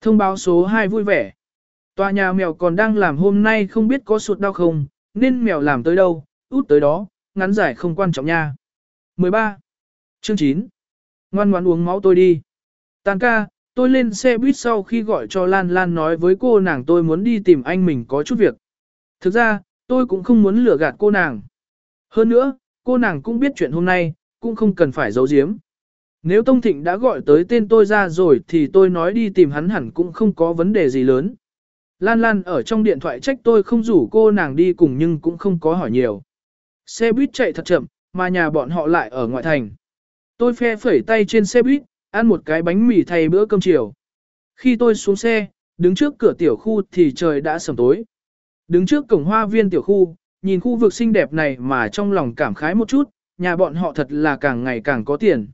Thông báo số 2 vui vẻ. Tòa nhà mèo còn đang làm hôm nay không biết có sụt đau không, nên mèo làm tới đâu, út tới đó, ngắn giải không quan trọng nha. 13. Chương 9. Ngoan ngoãn uống máu tôi đi. Tàn ca, tôi lên xe buýt sau khi gọi cho Lan Lan nói với cô nàng tôi muốn đi tìm anh mình có chút việc. Thực ra, tôi cũng không muốn lừa gạt cô nàng. Hơn nữa, cô nàng cũng biết chuyện hôm nay, cũng không cần phải giấu giếm. Nếu Tông Thịnh đã gọi tới tên tôi ra rồi thì tôi nói đi tìm hắn hẳn cũng không có vấn đề gì lớn. Lan Lan ở trong điện thoại trách tôi không rủ cô nàng đi cùng nhưng cũng không có hỏi nhiều. Xe buýt chạy thật chậm, mà nhà bọn họ lại ở ngoại thành. Tôi phe phẩy tay trên xe buýt, ăn một cái bánh mì thay bữa cơm chiều. Khi tôi xuống xe, đứng trước cửa tiểu khu thì trời đã sầm tối. Đứng trước cổng hoa viên tiểu khu, nhìn khu vực xinh đẹp này mà trong lòng cảm khái một chút, nhà bọn họ thật là càng ngày càng có tiền.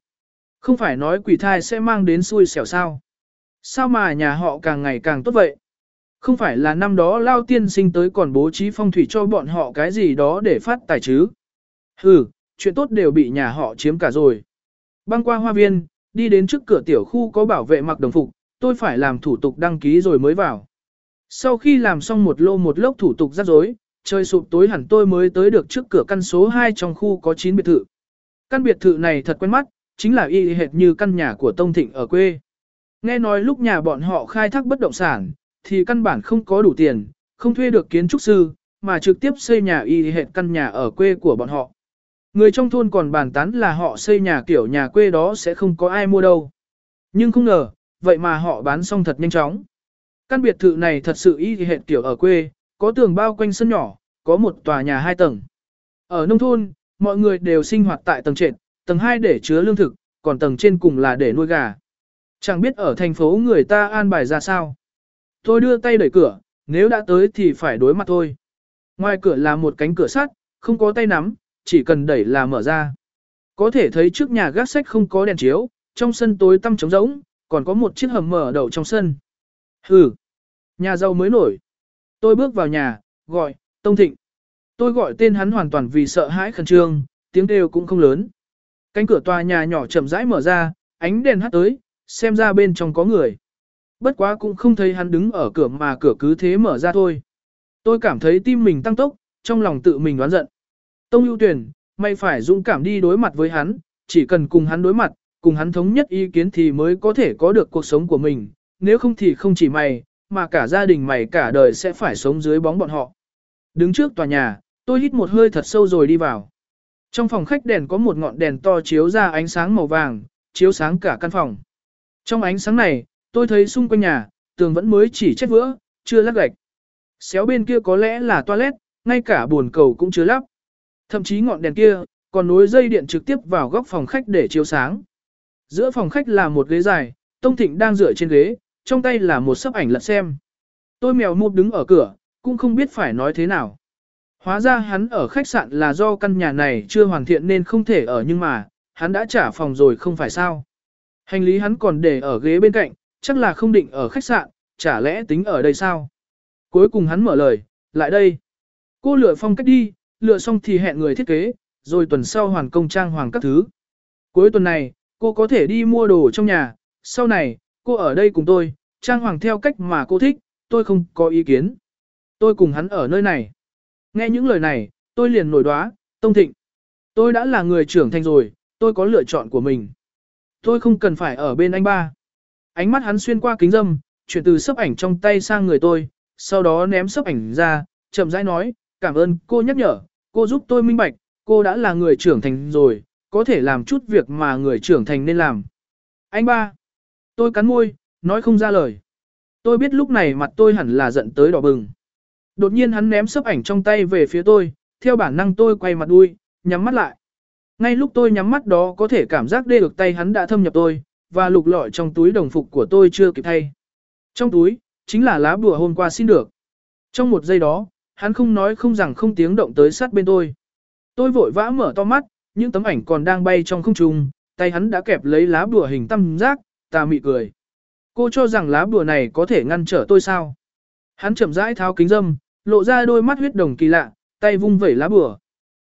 Không phải nói quỷ thai sẽ mang đến xui xẻo sao. Sao mà nhà họ càng ngày càng tốt vậy? Không phải là năm đó lao tiên sinh tới còn bố trí phong thủy cho bọn họ cái gì đó để phát tài chứ? Ừ, chuyện tốt đều bị nhà họ chiếm cả rồi. Băng qua hoa viên, đi đến trước cửa tiểu khu có bảo vệ mặc đồng phục, tôi phải làm thủ tục đăng ký rồi mới vào. Sau khi làm xong một lô một lốc thủ tục rắc rối, trời sụp tối hẳn tôi mới tới được trước cửa căn số 2 trong khu có 9 biệt thự. Căn biệt thự này thật quen mắt, chính là y hệt như căn nhà của Tông Thịnh ở quê. Nghe nói lúc nhà bọn họ khai thác bất động sản, thì căn bản không có đủ tiền, không thuê được kiến trúc sư, mà trực tiếp xây nhà y hệt căn nhà ở quê của bọn họ. Người trong thôn còn bàn tán là họ xây nhà kiểu nhà quê đó sẽ không có ai mua đâu. Nhưng không ngờ, vậy mà họ bán xong thật nhanh chóng. Căn biệt thự này thật sự y hệt kiểu ở quê, có tường bao quanh sân nhỏ, có một tòa nhà hai tầng. Ở nông thôn, mọi người đều sinh hoạt tại tầng trệt, tầng 2 để chứa lương thực, còn tầng trên cùng là để nuôi gà. Chẳng biết ở thành phố người ta an bài ra sao. Tôi đưa tay đẩy cửa, nếu đã tới thì phải đối mặt thôi. Ngoài cửa là một cánh cửa sắt, không có tay nắm, chỉ cần đẩy là mở ra. Có thể thấy trước nhà gác sách không có đèn chiếu, trong sân tối tăm trống rỗng, còn có một chiếc hầm mở đầu trong sân. Hừ, nhà giàu mới nổi. Tôi bước vào nhà, gọi, Tông Thịnh. Tôi gọi tên hắn hoàn toàn vì sợ hãi khẩn trương, tiếng kêu cũng không lớn. Cánh cửa tòa nhà nhỏ chậm rãi mở ra, ánh đèn hắt tới, xem ra bên trong có người. Bất quá cũng không thấy hắn đứng ở cửa mà cửa cứ thế mở ra thôi. Tôi cảm thấy tim mình tăng tốc, trong lòng tự mình đoán giận. Tông ưu tuyển, mày phải dũng cảm đi đối mặt với hắn, chỉ cần cùng hắn đối mặt, cùng hắn thống nhất ý kiến thì mới có thể có được cuộc sống của mình, nếu không thì không chỉ mày, mà cả gia đình mày cả đời sẽ phải sống dưới bóng bọn họ. Đứng trước tòa nhà, tôi hít một hơi thật sâu rồi đi vào. Trong phòng khách đèn có một ngọn đèn to chiếu ra ánh sáng màu vàng, chiếu sáng cả căn phòng. Trong ánh sáng này, tôi thấy xung quanh nhà, tường vẫn mới chỉ chết vữa, chưa lát gạch. Xéo bên kia có lẽ là toilet, ngay cả buồn cầu cũng chưa lắp. Thậm chí ngọn đèn kia, còn nối dây điện trực tiếp vào góc phòng khách để chiếu sáng. Giữa phòng khách là một ghế dài, Tông Thịnh đang dựa trên ghế, trong tay là một sấp ảnh lật xem. Tôi mèo mụp đứng ở cửa, cũng không biết phải nói thế nào. Hóa ra hắn ở khách sạn là do căn nhà này chưa hoàn thiện nên không thể ở nhưng mà, hắn đã trả phòng rồi không phải sao. Hành lý hắn còn để ở ghế bên cạnh, chắc là không định ở khách sạn, chả lẽ tính ở đây sao? Cuối cùng hắn mở lời, lại đây. Cô lựa phong cách đi, lựa xong thì hẹn người thiết kế, rồi tuần sau hoàn công trang hoàng các thứ. Cuối tuần này, cô có thể đi mua đồ trong nhà, sau này, cô ở đây cùng tôi, trang hoàng theo cách mà cô thích, tôi không có ý kiến. Tôi cùng hắn ở nơi này. Nghe những lời này, tôi liền nổi đoá, Tông Thịnh. Tôi đã là người trưởng thành rồi, tôi có lựa chọn của mình. Tôi không cần phải ở bên anh ba. Ánh mắt hắn xuyên qua kính dâm, chuyển từ sấp ảnh trong tay sang người tôi, sau đó ném sấp ảnh ra, chậm rãi nói, cảm ơn cô nhắc nhở, cô giúp tôi minh bạch, cô đã là người trưởng thành rồi, có thể làm chút việc mà người trưởng thành nên làm. Anh ba. Tôi cắn môi, nói không ra lời. Tôi biết lúc này mặt tôi hẳn là giận tới đỏ bừng. Đột nhiên hắn ném sấp ảnh trong tay về phía tôi, theo bản năng tôi quay mặt đuôi, nhắm mắt lại. Ngay lúc tôi nhắm mắt đó có thể cảm giác đê được tay hắn đã thâm nhập tôi, và lục lọi trong túi đồng phục của tôi chưa kịp thay. Trong túi, chính là lá bùa hôm qua xin được. Trong một giây đó, hắn không nói không rằng không tiếng động tới sát bên tôi. Tôi vội vã mở to mắt, những tấm ảnh còn đang bay trong không trung, tay hắn đã kẹp lấy lá bùa hình tam giác, ta mị cười. Cô cho rằng lá bùa này có thể ngăn trở tôi sao? Hắn chậm rãi tháo kính dâm, lộ ra đôi mắt huyết đồng kỳ lạ, tay vung vẩy lá bùa.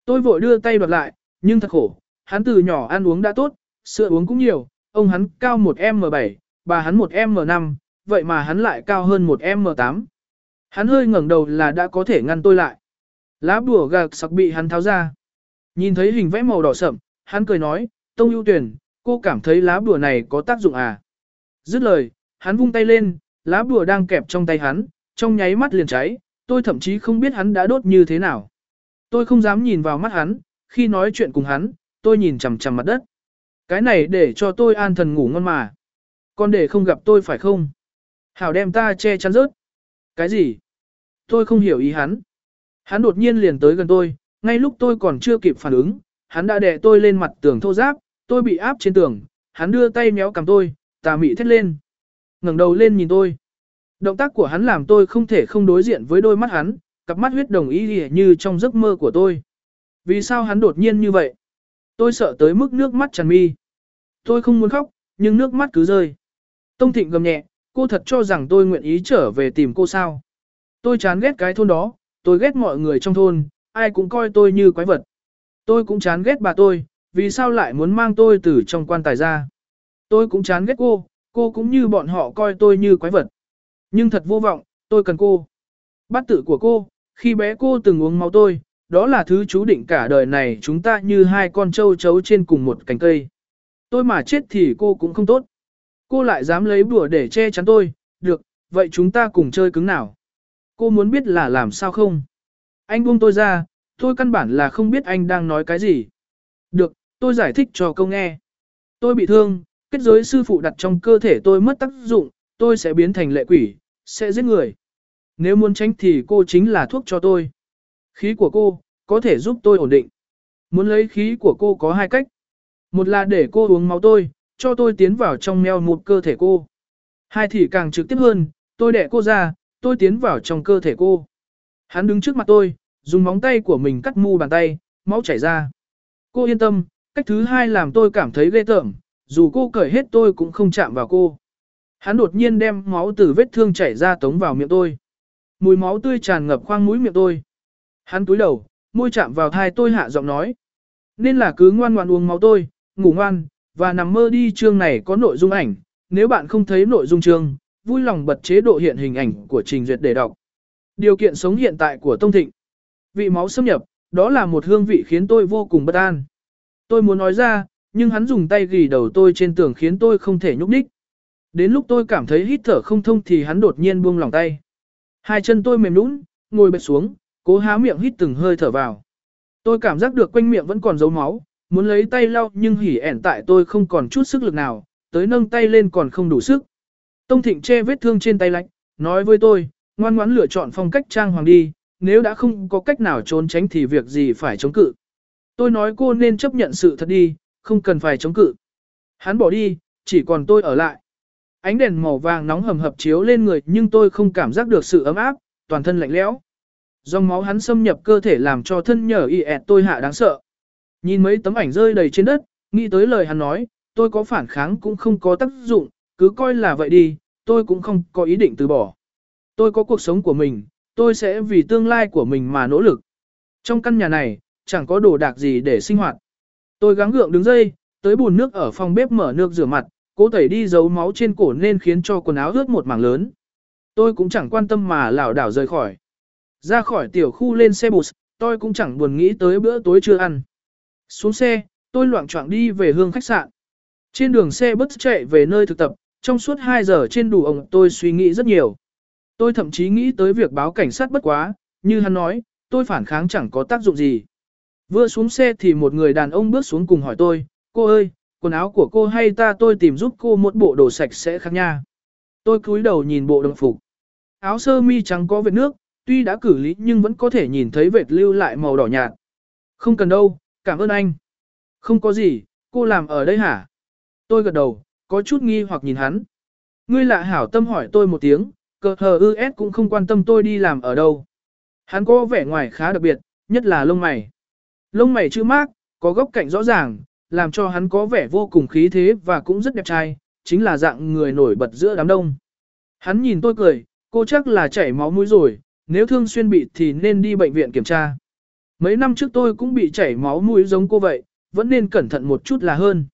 Tôi vội đưa tay đoạt lại, nhưng thật khổ, hắn từ nhỏ ăn uống đã tốt, sữa uống cũng nhiều, ông hắn cao 1M7, bà hắn 1M5, vậy mà hắn lại cao hơn 1m8. Hắn hơi ngẩng đầu là đã có thể ngăn tôi lại. Lá bùa gạc sặc bị hắn tháo ra. Nhìn thấy hình vẽ màu đỏ sậm, hắn cười nói, Tông ưu tuyển, cô cảm thấy lá bùa này có tác dụng à? Dứt lời, hắn vung tay lên, lá bùa đang kẹp trong tay hắn, trong nháy mắt liền cháy, tôi thậm chí không biết hắn đã đốt như thế nào. Tôi không dám nhìn vào mắt hắn, khi nói chuyện cùng hắn, tôi nhìn chằm chằm mặt đất. Cái này để cho tôi an thần ngủ ngon mà. Còn để không gặp tôi phải không? Hảo đem ta che chắn rớt. Cái gì? Tôi không hiểu ý hắn. Hắn đột nhiên liền tới gần tôi, ngay lúc tôi còn chưa kịp phản ứng, hắn đã đè tôi lên mặt tường thô giáp, tôi bị áp trên tường, hắn đưa tay méo cầm tôi, tà mị thét lên. ngẩng đầu lên nhìn tôi. Động tác của hắn làm tôi không thể không đối diện với đôi mắt hắn, cặp mắt huyết đồng ý như trong giấc mơ của tôi. Vì sao hắn đột nhiên như vậy? Tôi sợ tới mức nước mắt tràn mi. Tôi không muốn khóc, nhưng nước mắt cứ rơi. Tông Thịnh gầm nhẹ, cô thật cho rằng tôi nguyện ý trở về tìm cô sao. Tôi chán ghét cái thôn đó, tôi ghét mọi người trong thôn, ai cũng coi tôi như quái vật. Tôi cũng chán ghét bà tôi, vì sao lại muốn mang tôi từ trong quan tài ra. Tôi cũng chán ghét cô, cô cũng như bọn họ coi tôi như quái vật. Nhưng thật vô vọng, tôi cần cô. Bát tự của cô, khi bé cô từng uống máu tôi, đó là thứ chú định cả đời này chúng ta như hai con trâu chấu trên cùng một cành cây. Tôi mà chết thì cô cũng không tốt. Cô lại dám lấy bùa để che chắn tôi, được, vậy chúng ta cùng chơi cứng nào. Cô muốn biết là làm sao không? Anh buông tôi ra, tôi căn bản là không biết anh đang nói cái gì. Được, tôi giải thích cho câu nghe. Tôi bị thương, kết giới sư phụ đặt trong cơ thể tôi mất tác dụng, tôi sẽ biến thành lệ quỷ, sẽ giết người. Nếu muốn tránh thì cô chính là thuốc cho tôi. Khí của cô, có thể giúp tôi ổn định. Muốn lấy khí của cô có hai cách. Một là để cô uống máu tôi, cho tôi tiến vào trong meo một cơ thể cô. Hai thì càng trực tiếp hơn, tôi đẻ cô ra, tôi tiến vào trong cơ thể cô. Hắn đứng trước mặt tôi, dùng móng tay của mình cắt mu bàn tay, máu chảy ra. Cô yên tâm, cách thứ hai làm tôi cảm thấy ghê tởm, dù cô cởi hết tôi cũng không chạm vào cô. Hắn đột nhiên đem máu từ vết thương chảy ra tống vào miệng tôi. Mùi máu tươi tràn ngập khoang mũi miệng tôi. Hắn túi đầu, môi chạm vào thai tôi hạ giọng nói. Nên là cứ ngoan ngoan uống máu tôi, ngủ ngoan, và nằm mơ đi chương này có nội dung ảnh. Nếu bạn không thấy nội dung chương, vui lòng bật chế độ hiện hình ảnh của trình duyệt để đọc. Điều kiện sống hiện tại của Tông Thịnh. Vị máu xâm nhập, đó là một hương vị khiến tôi vô cùng bất an. Tôi muốn nói ra, nhưng hắn dùng tay ghi đầu tôi trên tường khiến tôi không thể nhúc nhích. Đến lúc tôi cảm thấy hít thở không thông thì hắn đột nhiên buông lòng tay. Hai chân tôi mềm nũng, ngồi bệt xuống, cố há miệng hít từng hơi thở vào. Tôi cảm giác được quanh miệng vẫn còn dấu máu, muốn lấy tay lau nhưng hỉ ẻn tại tôi không còn chút sức lực nào, tới nâng tay lên còn không đủ sức. Tông Thịnh che vết thương trên tay lạnh, nói với tôi, ngoan ngoãn lựa chọn phong cách trang hoàng đi, nếu đã không có cách nào trốn tránh thì việc gì phải chống cự. Tôi nói cô nên chấp nhận sự thật đi, không cần phải chống cự. Hắn bỏ đi, chỉ còn tôi ở lại. Ánh đèn màu vàng nóng hầm hập chiếu lên người nhưng tôi không cảm giác được sự ấm áp, toàn thân lạnh lẽo. Dòng máu hắn xâm nhập cơ thể làm cho thân nhở y ẹt tôi hạ đáng sợ. Nhìn mấy tấm ảnh rơi đầy trên đất, nghĩ tới lời hắn nói, tôi có phản kháng cũng không có tác dụng, cứ coi là vậy đi, tôi cũng không có ý định từ bỏ. Tôi có cuộc sống của mình, tôi sẽ vì tương lai của mình mà nỗ lực. Trong căn nhà này, chẳng có đồ đạc gì để sinh hoạt. Tôi gắng gượng đứng dây, tới bùn nước ở phòng bếp mở nước rửa mặt, cố tẩy đi giấu máu trên cổ nên khiến cho quần áo ướt một mảng lớn. Tôi cũng chẳng quan tâm mà lảo đảo rời khỏi. Ra khỏi tiểu khu lên xe bus, tôi cũng chẳng buồn nghĩ tới bữa tối chưa ăn. Xuống xe, tôi loạn choạng đi về hương khách sạn. Trên đường xe bus chạy về nơi thực tập, trong suốt 2 giờ trên đủ ông tôi suy nghĩ rất nhiều. Tôi thậm chí nghĩ tới việc báo cảnh sát bất quá, như hắn nói, tôi phản kháng chẳng có tác dụng gì. Vừa xuống xe thì một người đàn ông bước xuống cùng hỏi tôi, cô ơi, quần áo của cô hay ta tôi tìm giúp cô một bộ đồ sạch sẽ khác nha. Tôi cúi đầu nhìn bộ đồng phục. Áo sơ mi trắng có vết nước, tuy đã cử lý nhưng vẫn có thể nhìn thấy vệt lưu lại màu đỏ nhạt. Không cần đâu, cảm ơn anh. Không có gì, cô làm ở đây hả? Tôi gật đầu, có chút nghi hoặc nhìn hắn. Ngươi lạ hảo tâm hỏi tôi một tiếng, cờ hờ ư ép cũng không quan tâm tôi đi làm ở đâu. Hắn có vẻ ngoài khá đặc biệt, nhất là lông mày. Lông mày chữ mát, có góc cạnh rõ ràng, làm cho hắn có vẻ vô cùng khí thế và cũng rất đẹp trai, chính là dạng người nổi bật giữa đám đông. Hắn nhìn tôi cười, cô chắc là chảy máu mũi rồi, nếu thương xuyên bị thì nên đi bệnh viện kiểm tra. Mấy năm trước tôi cũng bị chảy máu mũi giống cô vậy, vẫn nên cẩn thận một chút là hơn.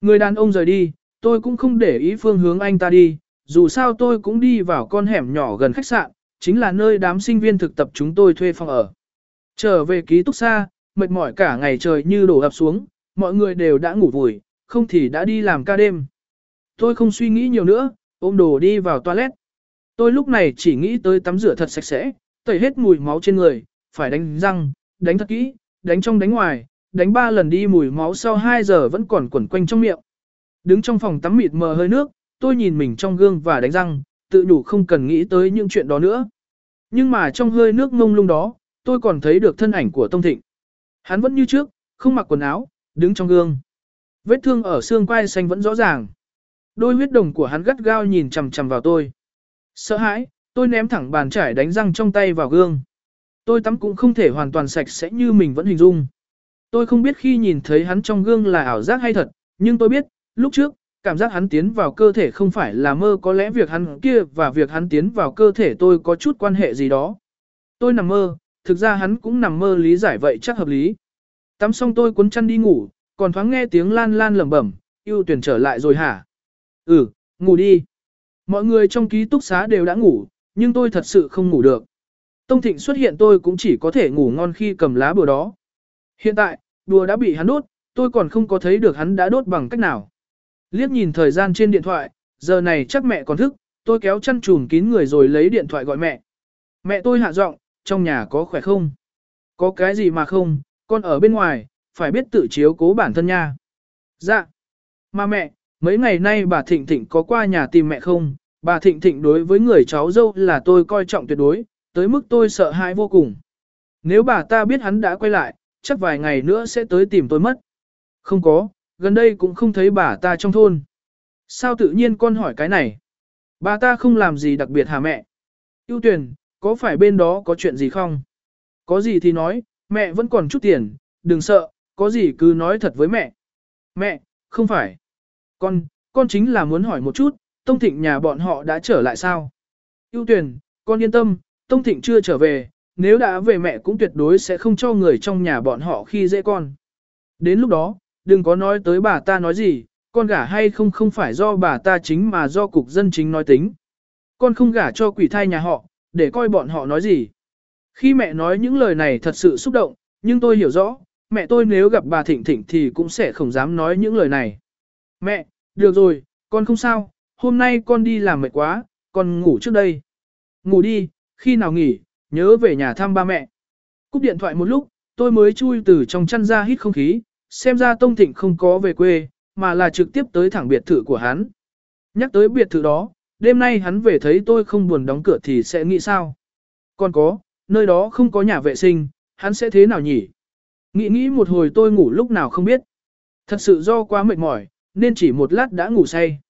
Người đàn ông rời đi, tôi cũng không để ý phương hướng anh ta đi, dù sao tôi cũng đi vào con hẻm nhỏ gần khách sạn, chính là nơi đám sinh viên thực tập chúng tôi thuê phòng ở. Trở về ký túc xa, mệt mỏi cả ngày trời như đổ ập xuống, mọi người đều đã ngủ vùi, không thì đã đi làm ca đêm. Tôi không suy nghĩ nhiều nữa, ôm đồ đi vào toilet. Tôi lúc này chỉ nghĩ tới tắm rửa thật sạch sẽ, tẩy hết mùi máu trên người, phải đánh răng, đánh thật kỹ, đánh trong đánh ngoài, đánh ba lần đi mùi máu sau 2 giờ vẫn còn quẩn quanh trong miệng. Đứng trong phòng tắm mịt mờ hơi nước, tôi nhìn mình trong gương và đánh răng, tự nhủ không cần nghĩ tới những chuyện đó nữa. Nhưng mà trong hơi nước ngông lung đó, tôi còn thấy được thân ảnh của Tông Thịnh. Hắn vẫn như trước, không mặc quần áo, đứng trong gương. Vết thương ở xương quai xanh vẫn rõ ràng. Đôi huyết đồng của hắn gắt gao nhìn chằm chằm vào tôi. Sợ hãi, tôi ném thẳng bàn chải đánh răng trong tay vào gương. Tôi tắm cũng không thể hoàn toàn sạch sẽ như mình vẫn hình dung. Tôi không biết khi nhìn thấy hắn trong gương là ảo giác hay thật, nhưng tôi biết, lúc trước, cảm giác hắn tiến vào cơ thể không phải là mơ có lẽ việc hắn kia và việc hắn tiến vào cơ thể tôi có chút quan hệ gì đó. Tôi nằm mơ, thực ra hắn cũng nằm mơ lý giải vậy chắc hợp lý. Tắm xong tôi cuốn chăn đi ngủ, còn thoáng nghe tiếng lan lan lẩm bẩm, yêu tuyển trở lại rồi hả? Ừ, ngủ đi. Mọi người trong ký túc xá đều đã ngủ, nhưng tôi thật sự không ngủ được. Tông Thịnh xuất hiện tôi cũng chỉ có thể ngủ ngon khi cầm lá bùa đó. Hiện tại, đùa đã bị hắn đốt, tôi còn không có thấy được hắn đã đốt bằng cách nào. Liếc nhìn thời gian trên điện thoại, giờ này chắc mẹ còn thức, tôi kéo chăn trùm kín người rồi lấy điện thoại gọi mẹ. Mẹ tôi hạ giọng, trong nhà có khỏe không? Có cái gì mà không, con ở bên ngoài, phải biết tự chiếu cố bản thân nha. Dạ. Mà mẹ, mấy ngày nay bà Thịnh Thịnh có qua nhà tìm mẹ không? Bà Thịnh Thịnh đối với người cháu dâu là tôi coi trọng tuyệt đối, tới mức tôi sợ hãi vô cùng. Nếu bà ta biết hắn đã quay lại, chắc vài ngày nữa sẽ tới tìm tôi mất. Không có, gần đây cũng không thấy bà ta trong thôn. Sao tự nhiên con hỏi cái này? Bà ta không làm gì đặc biệt hả mẹ? Yêu tuyển, có phải bên đó có chuyện gì không? Có gì thì nói, mẹ vẫn còn chút tiền, đừng sợ, có gì cứ nói thật với mẹ. Mẹ, không phải. Con, con chính là muốn hỏi một chút, Tông Thịnh nhà bọn họ đã trở lại sao? Yêu tuyển, con yên tâm, Tông Thịnh chưa trở về, nếu đã về mẹ cũng tuyệt đối sẽ không cho người trong nhà bọn họ khi dễ con. Đến lúc đó, đừng có nói tới bà ta nói gì, con gả hay không không phải do bà ta chính mà do cục dân chính nói tính. Con không gả cho quỷ thai nhà họ, để coi bọn họ nói gì. Khi mẹ nói những lời này thật sự xúc động, nhưng tôi hiểu rõ, mẹ tôi nếu gặp bà Thịnh Thịnh thì cũng sẽ không dám nói những lời này. Mẹ, được rồi, con không sao, hôm nay con đi làm mệt quá, con ngủ trước đây. Ngủ đi, khi nào nghỉ, nhớ về nhà thăm ba mẹ. Cúp điện thoại một lúc, tôi mới chui từ trong chăn ra hít không khí, xem ra Tông Thịnh không có về quê, mà là trực tiếp tới thẳng biệt thự của hắn. Nhắc tới biệt thự đó, đêm nay hắn về thấy tôi không buồn đóng cửa thì sẽ nghĩ sao? Còn có, nơi đó không có nhà vệ sinh, hắn sẽ thế nào nhỉ? Nghĩ nghĩ một hồi tôi ngủ lúc nào không biết. Thật sự do quá mệt mỏi, nên chỉ một lát đã ngủ say.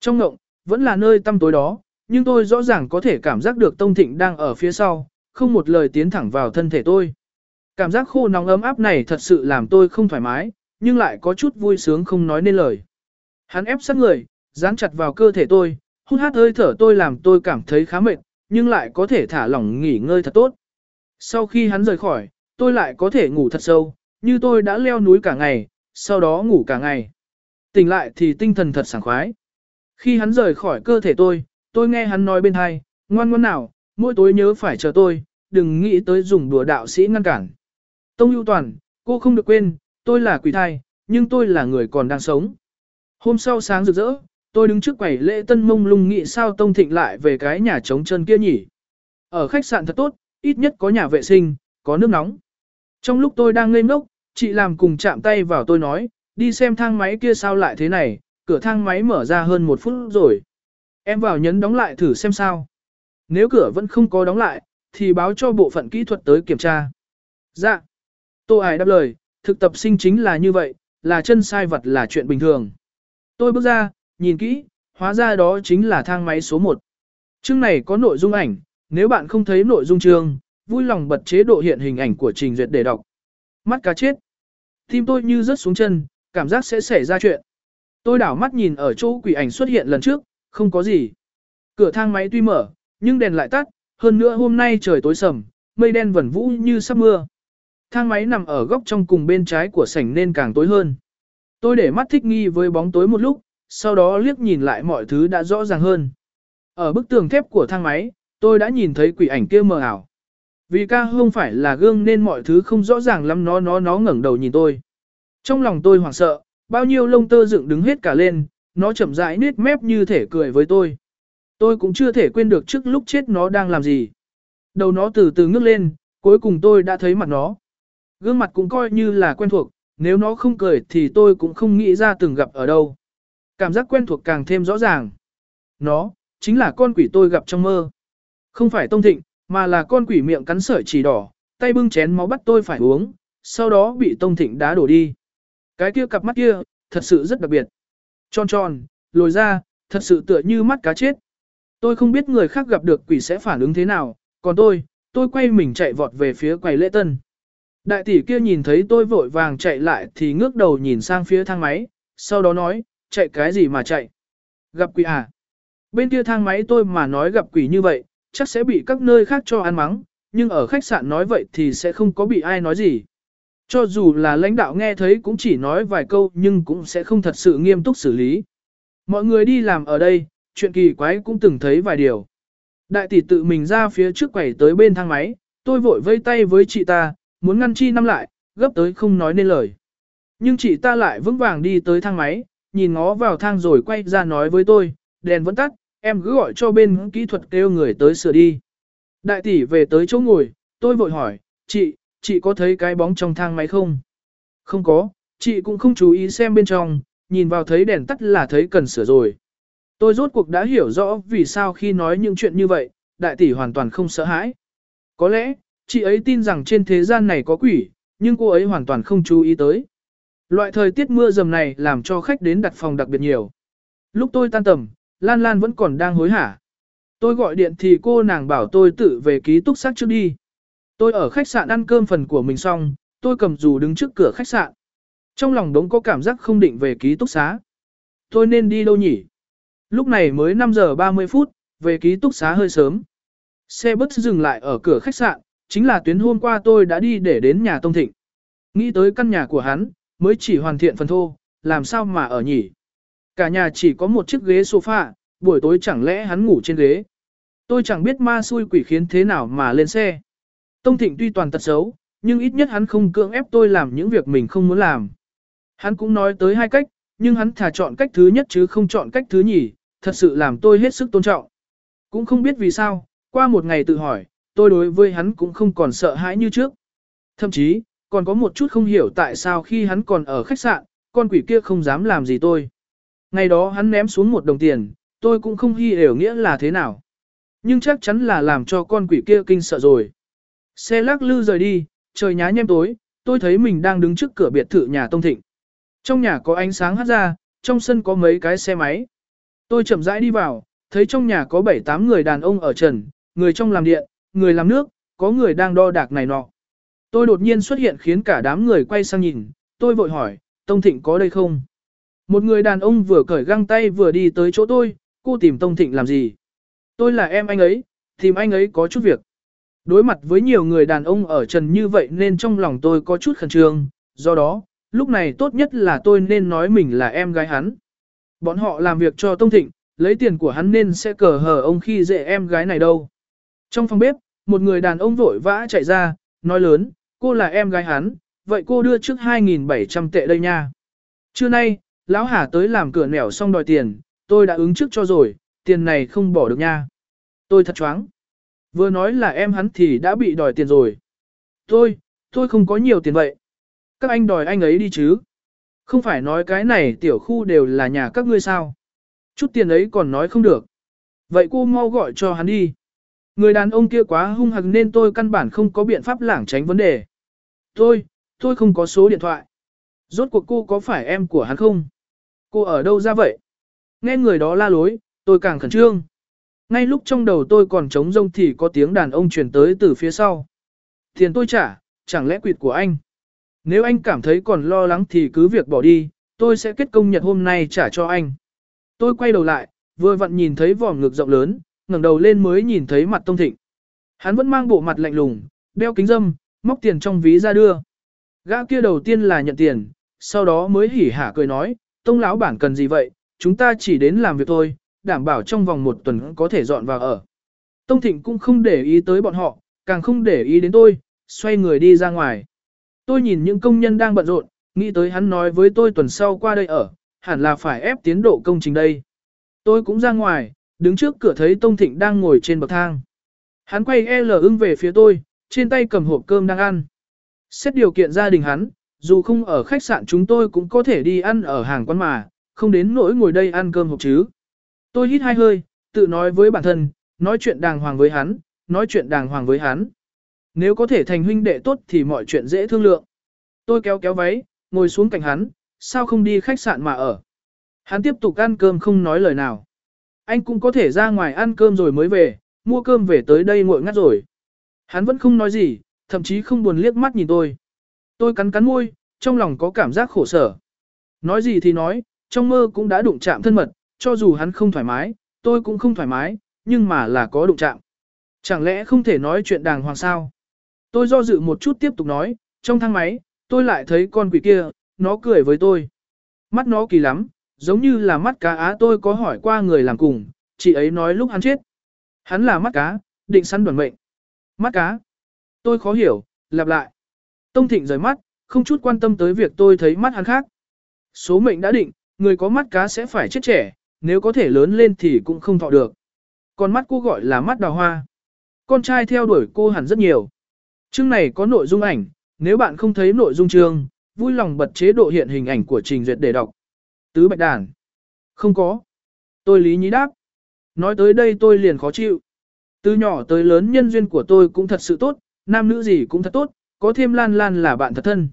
Trong ngộng, vẫn là nơi tăm tối đó, nhưng tôi rõ ràng có thể cảm giác được Tông Thịnh đang ở phía sau, không một lời tiến thẳng vào thân thể tôi. Cảm giác khô nóng ấm áp này thật sự làm tôi không thoải mái, nhưng lại có chút vui sướng không nói nên lời. Hắn ép sát người, dán chặt vào cơ thể tôi, hút hát hơi thở tôi làm tôi cảm thấy khá mệt, nhưng lại có thể thả lỏng nghỉ ngơi thật tốt. Sau khi hắn rời khỏi, tôi lại có thể ngủ thật sâu, như tôi đã leo núi cả ngày, sau đó ngủ cả ngày. Tỉnh lại thì tinh thần thật sảng khoái. Khi hắn rời khỏi cơ thể tôi, tôi nghe hắn nói bên hai, ngoan ngoan nào, mỗi tối nhớ phải chờ tôi, đừng nghĩ tới dùng đùa đạo sĩ ngăn cản. Tông ưu toàn, cô không được quên, tôi là quỷ thai, nhưng tôi là người còn đang sống. Hôm sau sáng rực rỡ, tôi đứng trước quầy lễ tân mông lung nghĩ sao Tông Thịnh lại về cái nhà trống chân kia nhỉ. Ở khách sạn thật tốt, ít nhất có nhà vệ sinh, có nước nóng. Trong lúc tôi đang ngây ngốc, chị làm cùng chạm tay vào tôi nói, đi xem thang máy kia sao lại thế này, cửa thang máy mở ra hơn một phút rồi. Em vào nhấn đóng lại thử xem sao. Nếu cửa vẫn không có đóng lại, thì báo cho bộ phận kỹ thuật tới kiểm tra. Dạ. Tô Hải đáp lời, thực tập sinh chính là như vậy, là chân sai vật là chuyện bình thường. Tôi bước ra, nhìn kỹ, hóa ra đó chính là thang máy số 1. Chương này có nội dung ảnh, nếu bạn không thấy nội dung chương, vui lòng bật chế độ hiện hình ảnh của trình duyệt để đọc. Mắt cá chết. Tim tôi như rớt xuống chân, cảm giác sẽ xảy ra chuyện. Tôi đảo mắt nhìn ở chỗ quỷ ảnh xuất hiện lần trước, không có gì. Cửa thang máy tuy mở, nhưng đèn lại tắt, hơn nữa hôm nay trời tối sầm, mây đen vẩn vũ như sắp mưa. Thang máy nằm ở góc trong cùng bên trái của sảnh nên càng tối hơn. Tôi để mắt thích nghi với bóng tối một lúc, sau đó liếc nhìn lại mọi thứ đã rõ ràng hơn. Ở bức tường thép của thang máy, tôi đã nhìn thấy quỷ ảnh kia mờ ảo. Vì ca không phải là gương nên mọi thứ không rõ ràng lắm nó nó nó ngẩng đầu nhìn tôi. Trong lòng tôi hoảng sợ, bao nhiêu lông tơ dựng đứng hết cả lên, nó chậm rãi nết mép như thể cười với tôi. Tôi cũng chưa thể quên được trước lúc chết nó đang làm gì. Đầu nó từ từ ngước lên, cuối cùng tôi đã thấy mặt nó. Gương mặt cũng coi như là quen thuộc, nếu nó không cười thì tôi cũng không nghĩ ra từng gặp ở đâu. Cảm giác quen thuộc càng thêm rõ ràng. Nó, chính là con quỷ tôi gặp trong mơ. Không phải Tông Thịnh, mà là con quỷ miệng cắn sợi chỉ đỏ, tay bưng chén máu bắt tôi phải uống, sau đó bị Tông Thịnh đá đổ đi. Cái kia cặp mắt kia, thật sự rất đặc biệt. Tròn tròn, lồi ra, thật sự tựa như mắt cá chết. Tôi không biết người khác gặp được quỷ sẽ phản ứng thế nào, còn tôi, tôi quay mình chạy vọt về phía quầy lễ tân. Đại tỷ kia nhìn thấy tôi vội vàng chạy lại thì ngước đầu nhìn sang phía thang máy, sau đó nói, chạy cái gì mà chạy? Gặp quỷ à? Bên kia thang máy tôi mà nói gặp quỷ như vậy, chắc sẽ bị các nơi khác cho ăn mắng, nhưng ở khách sạn nói vậy thì sẽ không có bị ai nói gì. Cho dù là lãnh đạo nghe thấy cũng chỉ nói vài câu nhưng cũng sẽ không thật sự nghiêm túc xử lý. Mọi người đi làm ở đây, chuyện kỳ quái cũng từng thấy vài điều. Đại tỷ tự mình ra phía trước quầy tới bên thang máy, tôi vội vây tay với chị ta, muốn ngăn chi năm lại, gấp tới không nói nên lời. Nhưng chị ta lại vững vàng đi tới thang máy, nhìn ngó vào thang rồi quay ra nói với tôi, đèn vẫn tắt, em cứ gọi cho bên kỹ thuật kêu người tới sửa đi. Đại tỷ về tới chỗ ngồi, tôi vội hỏi, chị, chị có thấy cái bóng trong thang máy không? Không có, chị cũng không chú ý xem bên trong, nhìn vào thấy đèn tắt là thấy cần sửa rồi. Tôi rốt cuộc đã hiểu rõ vì sao khi nói những chuyện như vậy, đại tỷ hoàn toàn không sợ hãi. Có lẽ, chị ấy tin rằng trên thế gian này có quỷ, nhưng cô ấy hoàn toàn không chú ý tới. Loại thời tiết mưa dầm này làm cho khách đến đặt phòng đặc biệt nhiều. Lúc tôi tan tầm, Lan Lan vẫn còn đang hối hả. Tôi gọi điện thì cô nàng bảo tôi tự về ký túc xác trước đi. Tôi ở khách sạn ăn cơm phần của mình xong, tôi cầm dù đứng trước cửa khách sạn. Trong lòng đống có cảm giác không định về ký túc xá. Tôi nên đi đâu nhỉ? Lúc này mới 5 giờ 30 phút, về ký túc xá hơi sớm. Xe bus dừng lại ở cửa khách sạn, chính là tuyến hôm qua tôi đã đi để đến nhà Tông Thịnh. Nghĩ tới căn nhà của hắn, mới chỉ hoàn thiện phần thô, làm sao mà ở nhỉ? Cả nhà chỉ có một chiếc ghế sofa, buổi tối chẳng lẽ hắn ngủ trên ghế. Tôi chẳng biết ma xui quỷ khiến thế nào mà lên xe. Tông Thịnh tuy toàn tật xấu, nhưng ít nhất hắn không cưỡng ép tôi làm những việc mình không muốn làm. Hắn cũng nói tới hai cách, nhưng hắn thà chọn cách thứ nhất chứ không chọn cách thứ nhì, thật sự làm tôi hết sức tôn trọng. Cũng không biết vì sao, qua một ngày tự hỏi, tôi đối với hắn cũng không còn sợ hãi như trước. Thậm chí, còn có một chút không hiểu tại sao khi hắn còn ở khách sạn, con quỷ kia không dám làm gì tôi. Ngày đó hắn ném xuống một đồng tiền, tôi cũng không hy hiểu nghĩa là thế nào. Nhưng chắc chắn là làm cho con quỷ kia kinh sợ rồi. Xe lắc lư rời đi, trời nhá nhem tối, tôi thấy mình đang đứng trước cửa biệt thự nhà Tông Thịnh. Trong nhà có ánh sáng hắt ra, trong sân có mấy cái xe máy. Tôi chậm rãi đi vào, thấy trong nhà có 7-8 người đàn ông ở trần, người trong làm điện, người làm nước, có người đang đo đạc này nọ. Tôi đột nhiên xuất hiện khiến cả đám người quay sang nhìn, tôi vội hỏi, Tông Thịnh có đây không? Một người đàn ông vừa cởi găng tay vừa đi tới chỗ tôi, cô tìm Tông Thịnh làm gì? Tôi là em anh ấy, tìm anh ấy có chút việc. Đối mặt với nhiều người đàn ông ở trần như vậy nên trong lòng tôi có chút khẩn trương, do đó, lúc này tốt nhất là tôi nên nói mình là em gái hắn. Bọn họ làm việc cho Tông Thịnh, lấy tiền của hắn nên sẽ cờ hờ ông khi dễ em gái này đâu. Trong phòng bếp, một người đàn ông vội vã chạy ra, nói lớn, cô là em gái hắn, vậy cô đưa trước 2.700 tệ đây nha. Trưa nay, lão Hà tới làm cửa nẻo xong đòi tiền, tôi đã ứng trước cho rồi, tiền này không bỏ được nha. Tôi thật choáng. Vừa nói là em hắn thì đã bị đòi tiền rồi. Tôi, tôi không có nhiều tiền vậy. Các anh đòi anh ấy đi chứ. Không phải nói cái này tiểu khu đều là nhà các ngươi sao. Chút tiền ấy còn nói không được. Vậy cô mau gọi cho hắn đi. Người đàn ông kia quá hung hăng nên tôi căn bản không có biện pháp lảng tránh vấn đề. Tôi, tôi không có số điện thoại. Rốt cuộc cô có phải em của hắn không? Cô ở đâu ra vậy? Nghe người đó la lối, tôi càng khẩn trương. Ngay lúc trong đầu tôi còn trống rông thì có tiếng đàn ông truyền tới từ phía sau. Tiền tôi trả, chẳng lẽ quyệt của anh? Nếu anh cảm thấy còn lo lắng thì cứ việc bỏ đi, tôi sẽ kết công nhật hôm nay trả cho anh. Tôi quay đầu lại, vừa vặn nhìn thấy vòm ngực rộng lớn, ngẩng đầu lên mới nhìn thấy mặt Tông Thịnh. Hắn vẫn mang bộ mặt lạnh lùng, đeo kính dâm, móc tiền trong ví ra đưa. Gã kia đầu tiên là nhận tiền, sau đó mới hỉ hả cười nói, Tông lão bản cần gì vậy, chúng ta chỉ đến làm việc thôi, đảm bảo trong vòng một tuần có thể dọn vào ở. Tông Thịnh cũng không để ý tới bọn họ, càng không để ý đến tôi, xoay người đi ra ngoài. Tôi nhìn những công nhân đang bận rộn, nghĩ tới hắn nói với tôi tuần sau qua đây ở, hẳn là phải ép tiến độ công trình đây. Tôi cũng ra ngoài, đứng trước cửa thấy Tông Thịnh đang ngồi trên bậc thang. Hắn quay L ưng về phía tôi, trên tay cầm hộp cơm đang ăn. Xét điều kiện gia đình hắn, dù không ở khách sạn chúng tôi cũng có thể đi ăn ở hàng quán mà, không đến nỗi ngồi đây ăn cơm hộp chứ. Tôi hít hai hơi, tự nói với bản thân, nói chuyện đàng hoàng với hắn, nói chuyện đàng hoàng với hắn. Nếu có thể thành huynh đệ tốt thì mọi chuyện dễ thương lượng. Tôi kéo kéo váy, ngồi xuống cạnh hắn, sao không đi khách sạn mà ở. Hắn tiếp tục ăn cơm không nói lời nào. Anh cũng có thể ra ngoài ăn cơm rồi mới về, mua cơm về tới đây ngồi ngắt rồi. Hắn vẫn không nói gì, thậm chí không buồn liếc mắt nhìn tôi. Tôi cắn cắn môi, trong lòng có cảm giác khổ sở. Nói gì thì nói, trong mơ cũng đã đụng chạm thân mật, cho dù hắn không thoải mái, tôi cũng không thoải mái, nhưng mà là có đụng chạm. Chẳng lẽ không thể nói chuyện đàng hoàng sao? Tôi do dự một chút tiếp tục nói, trong thang máy, tôi lại thấy con quỷ kia, nó cười với tôi. Mắt nó kỳ lắm, giống như là mắt cá á tôi có hỏi qua người làm cùng, chị ấy nói lúc hắn chết. Hắn là mắt cá, định săn đoàn mệnh. Mắt cá. Tôi khó hiểu, lặp lại. Tông Thịnh rời mắt, không chút quan tâm tới việc tôi thấy mắt hắn khác. Số mệnh đã định, người có mắt cá sẽ phải chết trẻ, nếu có thể lớn lên thì cũng không thọ được. Còn mắt cô gọi là mắt đào hoa. Con trai theo đuổi cô hẳn rất nhiều. Chương này có nội dung ảnh, nếu bạn không thấy nội dung chương, vui lòng bật chế độ hiện hình ảnh của trình duyệt để đọc. Tứ bạch đàn. Không có. Tôi lý nhí đáp. Nói tới đây tôi liền khó chịu. Từ nhỏ tới lớn nhân duyên của tôi cũng thật sự tốt, nam nữ gì cũng thật tốt, có thêm lan lan là bạn thật thân.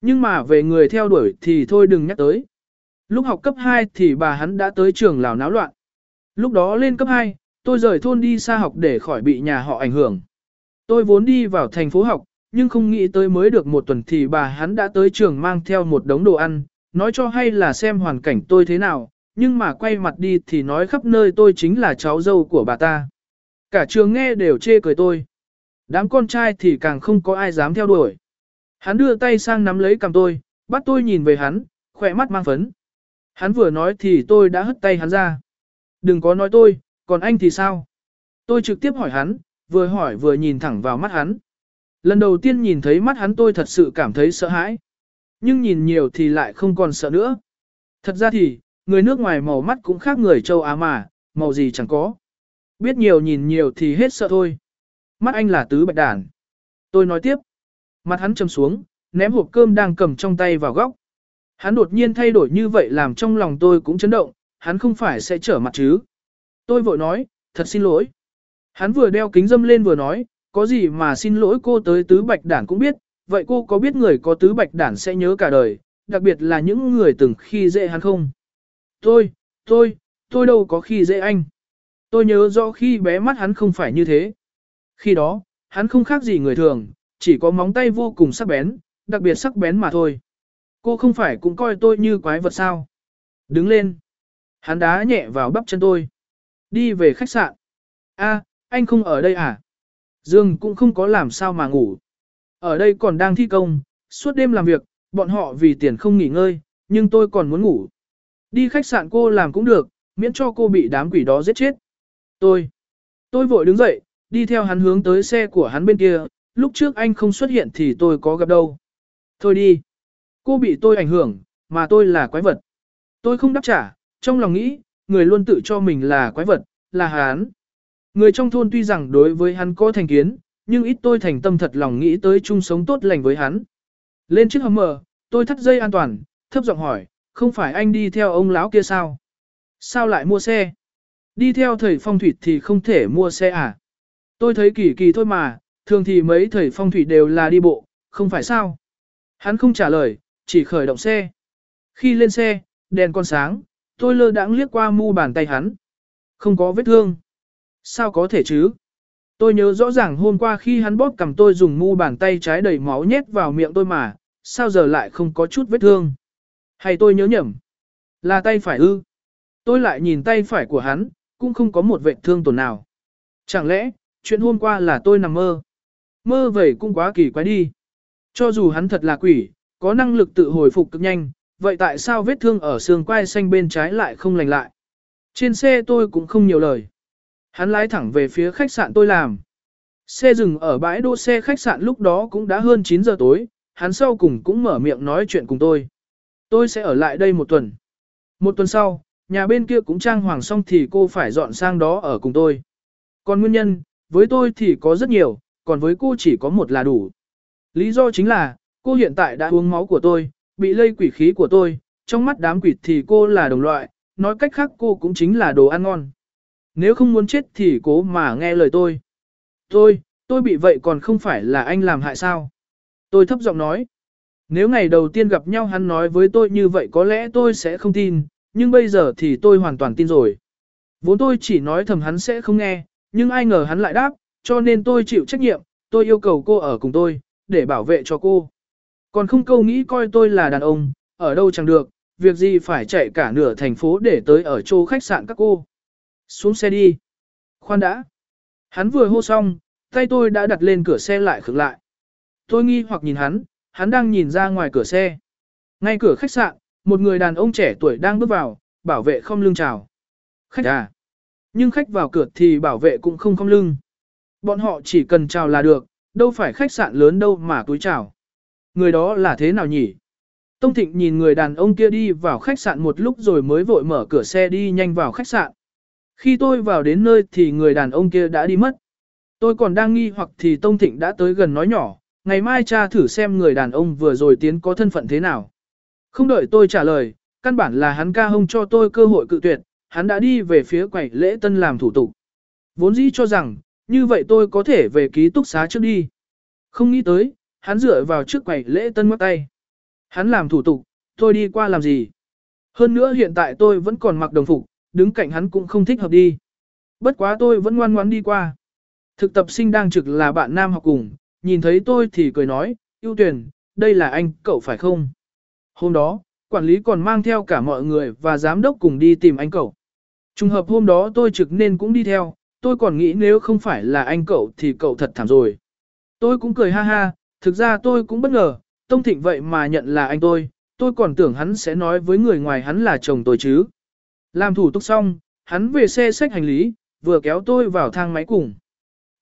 Nhưng mà về người theo đuổi thì thôi đừng nhắc tới. Lúc học cấp 2 thì bà hắn đã tới trường lào náo loạn. Lúc đó lên cấp 2, tôi rời thôn đi xa học để khỏi bị nhà họ ảnh hưởng. Tôi vốn đi vào thành phố học, nhưng không nghĩ tới mới được một tuần thì bà hắn đã tới trường mang theo một đống đồ ăn, nói cho hay là xem hoàn cảnh tôi thế nào, nhưng mà quay mặt đi thì nói khắp nơi tôi chính là cháu dâu của bà ta. Cả trường nghe đều chê cười tôi. Đám con trai thì càng không có ai dám theo đuổi. Hắn đưa tay sang nắm lấy cầm tôi, bắt tôi nhìn về hắn, khỏe mắt mang phấn. Hắn vừa nói thì tôi đã hất tay hắn ra. Đừng có nói tôi, còn anh thì sao? Tôi trực tiếp hỏi hắn, vừa hỏi vừa nhìn thẳng vào mắt hắn. Lần đầu tiên nhìn thấy mắt hắn tôi thật sự cảm thấy sợ hãi. Nhưng nhìn nhiều thì lại không còn sợ nữa. Thật ra thì, người nước ngoài màu mắt cũng khác người châu Á mà, màu gì chẳng có. Biết nhiều nhìn nhiều thì hết sợ thôi. Mắt anh là tứ bạch đản. Tôi nói tiếp. Mặt hắn châm xuống, ném hộp cơm đang cầm trong tay vào góc. Hắn đột nhiên thay đổi như vậy làm trong lòng tôi cũng chấn động, hắn không phải sẽ trở mặt chứ. Tôi vội nói, thật xin lỗi. Hắn vừa đeo kính dâm lên vừa nói, có gì mà xin lỗi cô tới tứ bạch đản cũng biết, vậy cô có biết người có tứ bạch đản sẽ nhớ cả đời, đặc biệt là những người từng khi dễ hắn không? Tôi, tôi, tôi đâu có khi dễ anh. Tôi nhớ rõ khi bé mắt hắn không phải như thế. Khi đó, hắn không khác gì người thường, chỉ có móng tay vô cùng sắc bén, đặc biệt sắc bén mà thôi. Cô không phải cũng coi tôi như quái vật sao. Đứng lên. Hắn đá nhẹ vào bắp chân tôi. Đi về khách sạn. A, anh không ở đây à? Dương cũng không có làm sao mà ngủ. Ở đây còn đang thi công, suốt đêm làm việc, bọn họ vì tiền không nghỉ ngơi, nhưng tôi còn muốn ngủ. Đi khách sạn cô làm cũng được, miễn cho cô bị đám quỷ đó giết chết. Tôi. Tôi vội đứng dậy, đi theo hắn hướng tới xe của hắn bên kia, lúc trước anh không xuất hiện thì tôi có gặp đâu. Thôi đi. Cô bị tôi ảnh hưởng, mà tôi là quái vật. Tôi không đáp trả, trong lòng nghĩ, người luôn tự cho mình là quái vật, là hắn. Người trong thôn tuy rằng đối với hắn có thành kiến, nhưng ít tôi thành tâm thật lòng nghĩ tới chung sống tốt lành với hắn. Lên chiếc hầm mờ, tôi thắt dây an toàn, thấp giọng hỏi, không phải anh đi theo ông lão kia sao? Sao lại mua xe? Đi theo thầy phong thủy thì không thể mua xe à? Tôi thấy kỳ kỳ thôi mà, thường thì mấy thầy phong thủy đều là đi bộ, không phải sao? Hắn không trả lời, chỉ khởi động xe. Khi lên xe, đèn còn sáng, tôi lơ đãng liếc qua mu bàn tay hắn. Không có vết thương. Sao có thể chứ? Tôi nhớ rõ ràng hôm qua khi hắn bóp cầm tôi dùng mu bàn tay trái đầy máu nhét vào miệng tôi mà, sao giờ lại không có chút vết thương? Hay tôi nhớ nhầm? Là tay phải ư? Tôi lại nhìn tay phải của hắn, cũng không có một vết thương tổn nào. Chẳng lẽ, chuyện hôm qua là tôi nằm mơ? Mơ vậy cũng quá kỳ quái đi. Cho dù hắn thật là quỷ, có năng lực tự hồi phục cực nhanh, vậy tại sao vết thương ở xương quai xanh bên trái lại không lành lại? Trên xe tôi cũng không nhiều lời. Hắn lái thẳng về phía khách sạn tôi làm. Xe dừng ở bãi đỗ xe khách sạn lúc đó cũng đã hơn 9 giờ tối, hắn sau cùng cũng mở miệng nói chuyện cùng tôi. Tôi sẽ ở lại đây một tuần. Một tuần sau, nhà bên kia cũng trang hoàng xong thì cô phải dọn sang đó ở cùng tôi. Còn nguyên nhân, với tôi thì có rất nhiều, còn với cô chỉ có một là đủ. Lý do chính là, cô hiện tại đã uống máu của tôi, bị lây quỷ khí của tôi, trong mắt đám quỷ thì cô là đồng loại, nói cách khác cô cũng chính là đồ ăn ngon. Nếu không muốn chết thì cố mà nghe lời tôi. Tôi, tôi bị vậy còn không phải là anh làm hại sao? Tôi thấp giọng nói. Nếu ngày đầu tiên gặp nhau hắn nói với tôi như vậy có lẽ tôi sẽ không tin, nhưng bây giờ thì tôi hoàn toàn tin rồi. Vốn tôi chỉ nói thầm hắn sẽ không nghe, nhưng ai ngờ hắn lại đáp, cho nên tôi chịu trách nhiệm, tôi yêu cầu cô ở cùng tôi, để bảo vệ cho cô. Còn không câu nghĩ coi tôi là đàn ông, ở đâu chẳng được, việc gì phải chạy cả nửa thành phố để tới ở chỗ khách sạn các cô. Xuống xe đi. Khoan đã. Hắn vừa hô xong, tay tôi đã đặt lên cửa xe lại khựng lại. Tôi nghi hoặc nhìn hắn, hắn đang nhìn ra ngoài cửa xe. Ngay cửa khách sạn, một người đàn ông trẻ tuổi đang bước vào, bảo vệ không lưng chào. Khách à. Nhưng khách vào cửa thì bảo vệ cũng không không lưng. Bọn họ chỉ cần chào là được, đâu phải khách sạn lớn đâu mà túi chào. Người đó là thế nào nhỉ? Tông Thịnh nhìn người đàn ông kia đi vào khách sạn một lúc rồi mới vội mở cửa xe đi nhanh vào khách sạn. Khi tôi vào đến nơi thì người đàn ông kia đã đi mất. Tôi còn đang nghi hoặc thì Tông Thịnh đã tới gần nói nhỏ, ngày mai cha thử xem người đàn ông vừa rồi tiến có thân phận thế nào. Không đợi tôi trả lời, căn bản là hắn ca hông cho tôi cơ hội cự tuyệt, hắn đã đi về phía quầy lễ tân làm thủ tục. Vốn dĩ cho rằng, như vậy tôi có thể về ký túc xá trước đi. Không nghĩ tới, hắn dựa vào trước quầy lễ tân ngoắc tay. Hắn làm thủ tục, tôi đi qua làm gì? Hơn nữa hiện tại tôi vẫn còn mặc đồng phục, đứng cạnh hắn cũng không thích hợp đi. Bất quá tôi vẫn ngoan ngoãn đi qua. Thực tập sinh đang trực là bạn nam học cùng, nhìn thấy tôi thì cười nói, ưu tuyển, đây là anh, cậu phải không? Hôm đó, quản lý còn mang theo cả mọi người và giám đốc cùng đi tìm anh cậu. Trùng hợp hôm đó tôi trực nên cũng đi theo, tôi còn nghĩ nếu không phải là anh cậu thì cậu thật thảm rồi. Tôi cũng cười ha ha, thực ra tôi cũng bất ngờ, Tông Thịnh vậy mà nhận là anh tôi, tôi còn tưởng hắn sẽ nói với người ngoài hắn là chồng tôi chứ. Làm thủ tục xong, hắn về xe xách hành lý, vừa kéo tôi vào thang máy cùng.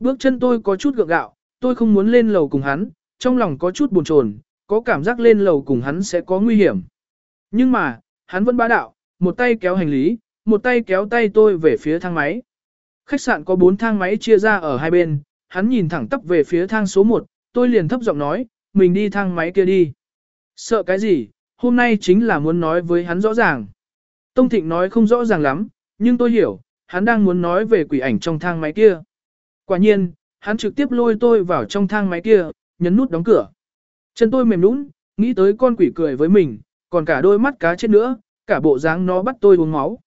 Bước chân tôi có chút gượng gạo, tôi không muốn lên lầu cùng hắn, trong lòng có chút buồn chồn, có cảm giác lên lầu cùng hắn sẽ có nguy hiểm. Nhưng mà, hắn vẫn bá đạo, một tay kéo hành lý, một tay kéo tay tôi về phía thang máy. Khách sạn có bốn thang máy chia ra ở hai bên, hắn nhìn thẳng tắp về phía thang số 1, tôi liền thấp giọng nói, mình đi thang máy kia đi. Sợ cái gì, hôm nay chính là muốn nói với hắn rõ ràng. Tông Thịnh nói không rõ ràng lắm, nhưng tôi hiểu, hắn đang muốn nói về quỷ ảnh trong thang máy kia. Quả nhiên, hắn trực tiếp lôi tôi vào trong thang máy kia, nhấn nút đóng cửa. Chân tôi mềm nũng, nghĩ tới con quỷ cười với mình, còn cả đôi mắt cá chết nữa, cả bộ dáng nó bắt tôi uống máu.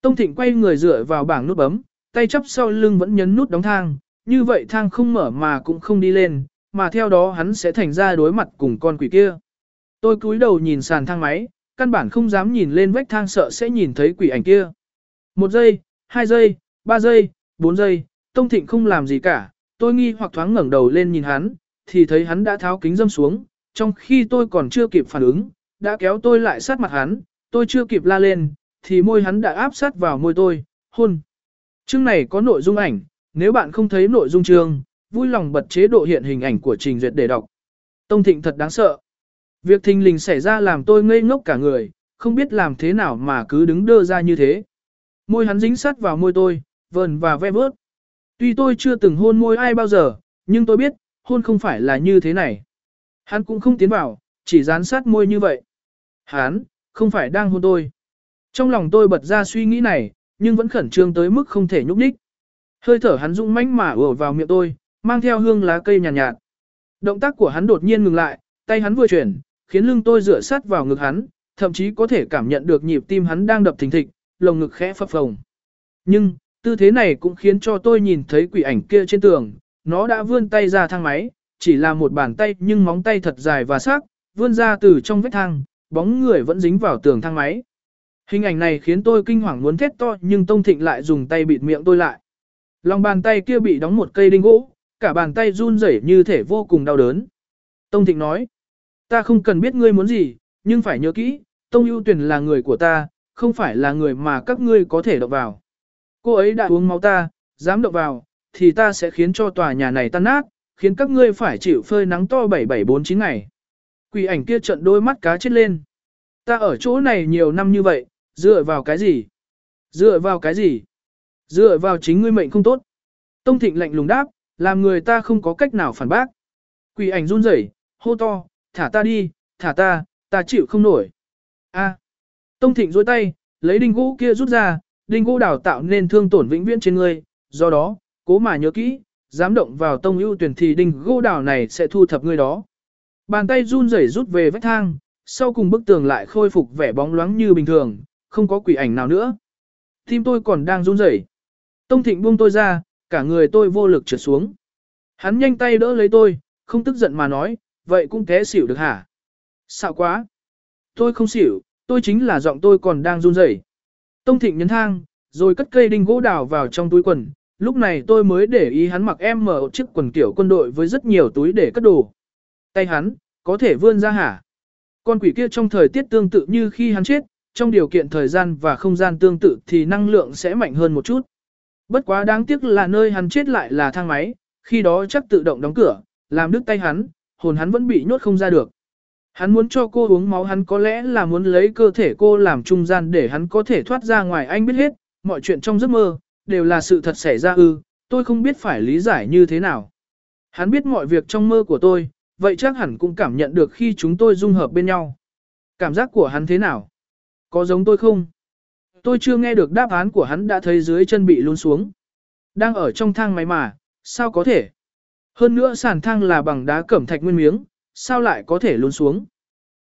Tông Thịnh quay người dựa vào bảng nút bấm, tay chắp sau lưng vẫn nhấn nút đóng thang, như vậy thang không mở mà cũng không đi lên, mà theo đó hắn sẽ thành ra đối mặt cùng con quỷ kia. Tôi cúi đầu nhìn sàn thang máy, căn bản không dám nhìn lên vách thang sợ sẽ nhìn thấy quỷ ảnh kia. Một giây, hai giây, ba giây, bốn giây, Tông Thịnh không làm gì cả, tôi nghi hoặc thoáng ngẩng đầu lên nhìn hắn, thì thấy hắn đã tháo kính dâm xuống, trong khi tôi còn chưa kịp phản ứng, đã kéo tôi lại sát mặt hắn, tôi chưa kịp la lên, thì môi hắn đã áp sát vào môi tôi, hôn. Chương này có nội dung ảnh, nếu bạn không thấy nội dung chương, vui lòng bật chế độ hiện hình ảnh của trình duyệt để đọc. Tông Thịnh thật đáng sợ. Việc thình lình xảy ra làm tôi ngây ngốc cả người, không biết làm thế nào mà cứ đứng đơ ra như thế. Môi hắn dính sát vào môi tôi, vờn và ve vớt. Tuy tôi chưa từng hôn môi ai bao giờ, nhưng tôi biết, hôn không phải là như thế này. Hắn cũng không tiến vào, chỉ dán sát môi như vậy. Hắn, không phải đang hôn tôi. Trong lòng tôi bật ra suy nghĩ này, nhưng vẫn khẩn trương tới mức không thể nhúc nhích. Hơi thở hắn rung mãnh mà ùa vào miệng tôi, mang theo hương lá cây nhàn nhạt, nhạt. Động tác của hắn đột nhiên ngừng lại, tay hắn vừa chuyển, khiến lưng tôi dựa sát vào ngực hắn, thậm chí có thể cảm nhận được nhịp tim hắn đang đập thình thịch, lồng ngực khẽ phập phồng. Nhưng, tư thế này cũng khiến cho tôi nhìn thấy quỷ ảnh kia trên tường, nó đã vươn tay ra thang máy, chỉ là một bàn tay nhưng móng tay thật dài và sắc, vươn ra từ trong vết thang, bóng người vẫn dính vào tường thang máy. Hình ảnh này khiến tôi kinh hoàng muốn thét to nhưng Tông Thịnh lại dùng tay bịt miệng tôi lại. Lòng bàn tay kia bị đóng một cây đinh gỗ, cả bàn tay run rẩy như thể vô cùng đau đớn. Tông Thịnh nói, ta không cần biết ngươi muốn gì, nhưng phải nhớ kỹ, Tông ưu tuyển là người của ta, không phải là người mà các ngươi có thể động vào. Cô ấy đã uống máu ta, dám động vào, thì ta sẽ khiến cho tòa nhà này tan nát, khiến các ngươi phải chịu phơi nắng to 7749 ngày. Quỷ ảnh kia trận đôi mắt cá chết lên. Ta ở chỗ này nhiều năm như vậy, dựa vào cái gì? Dựa vào cái gì? Dựa vào chính ngươi mệnh không tốt. Tông Thịnh lạnh lùng đáp, làm người ta không có cách nào phản bác. Quỷ ảnh run rẩy, hô to, thả ta đi, thả ta, ta chịu không nổi. A. Tông Thịnh duỗi tay, lấy đinh gỗ kia rút ra, đinh gỗ đào tạo nên thương tổn vĩnh viễn trên ngươi, do đó, cố mà nhớ kỹ, dám động vào tông ưu tuyển thì đinh gỗ đào này sẽ thu thập ngươi đó. Bàn tay run rẩy rút về vách thang, sau cùng bức tường lại khôi phục vẻ bóng loáng như bình thường, không có quỷ ảnh nào nữa. Tim tôi còn đang run rẩy. Tông Thịnh buông tôi ra, cả người tôi vô lực trượt xuống. Hắn nhanh tay đỡ lấy tôi, không tức giận mà nói, vậy cũng té xỉu được hả? Xạo quá! Tôi không xỉu, tôi chính là giọng tôi còn đang run rẩy. Tông Thịnh nhấn thang, rồi cất cây đinh gỗ đào vào trong túi quần. Lúc này tôi mới để ý hắn mặc em mở chiếc quần kiểu quân đội với rất nhiều túi để cất đồ. Tay hắn, có thể vươn ra hả? Con quỷ kia trong thời tiết tương tự như khi hắn chết, trong điều kiện thời gian và không gian tương tự thì năng lượng sẽ mạnh hơn một chút. Bất quá đáng tiếc là nơi hắn chết lại là thang máy, khi đó chắc tự động đóng cửa, làm đứt tay hắn, hồn hắn vẫn bị nhốt không ra được. Hắn muốn cho cô uống máu hắn có lẽ là muốn lấy cơ thể cô làm trung gian để hắn có thể thoát ra ngoài anh biết hết, mọi chuyện trong giấc mơ, đều là sự thật xảy ra ư, tôi không biết phải lý giải như thế nào. Hắn biết mọi việc trong mơ của tôi, vậy chắc hẳn cũng cảm nhận được khi chúng tôi dung hợp bên nhau. Cảm giác của hắn thế nào? Có giống tôi không? Tôi chưa nghe được đáp án của hắn đã thấy dưới chân bị lún xuống. Đang ở trong thang máy mà, sao có thể? Hơn nữa sàn thang là bằng đá cẩm thạch nguyên miếng, sao lại có thể lún xuống?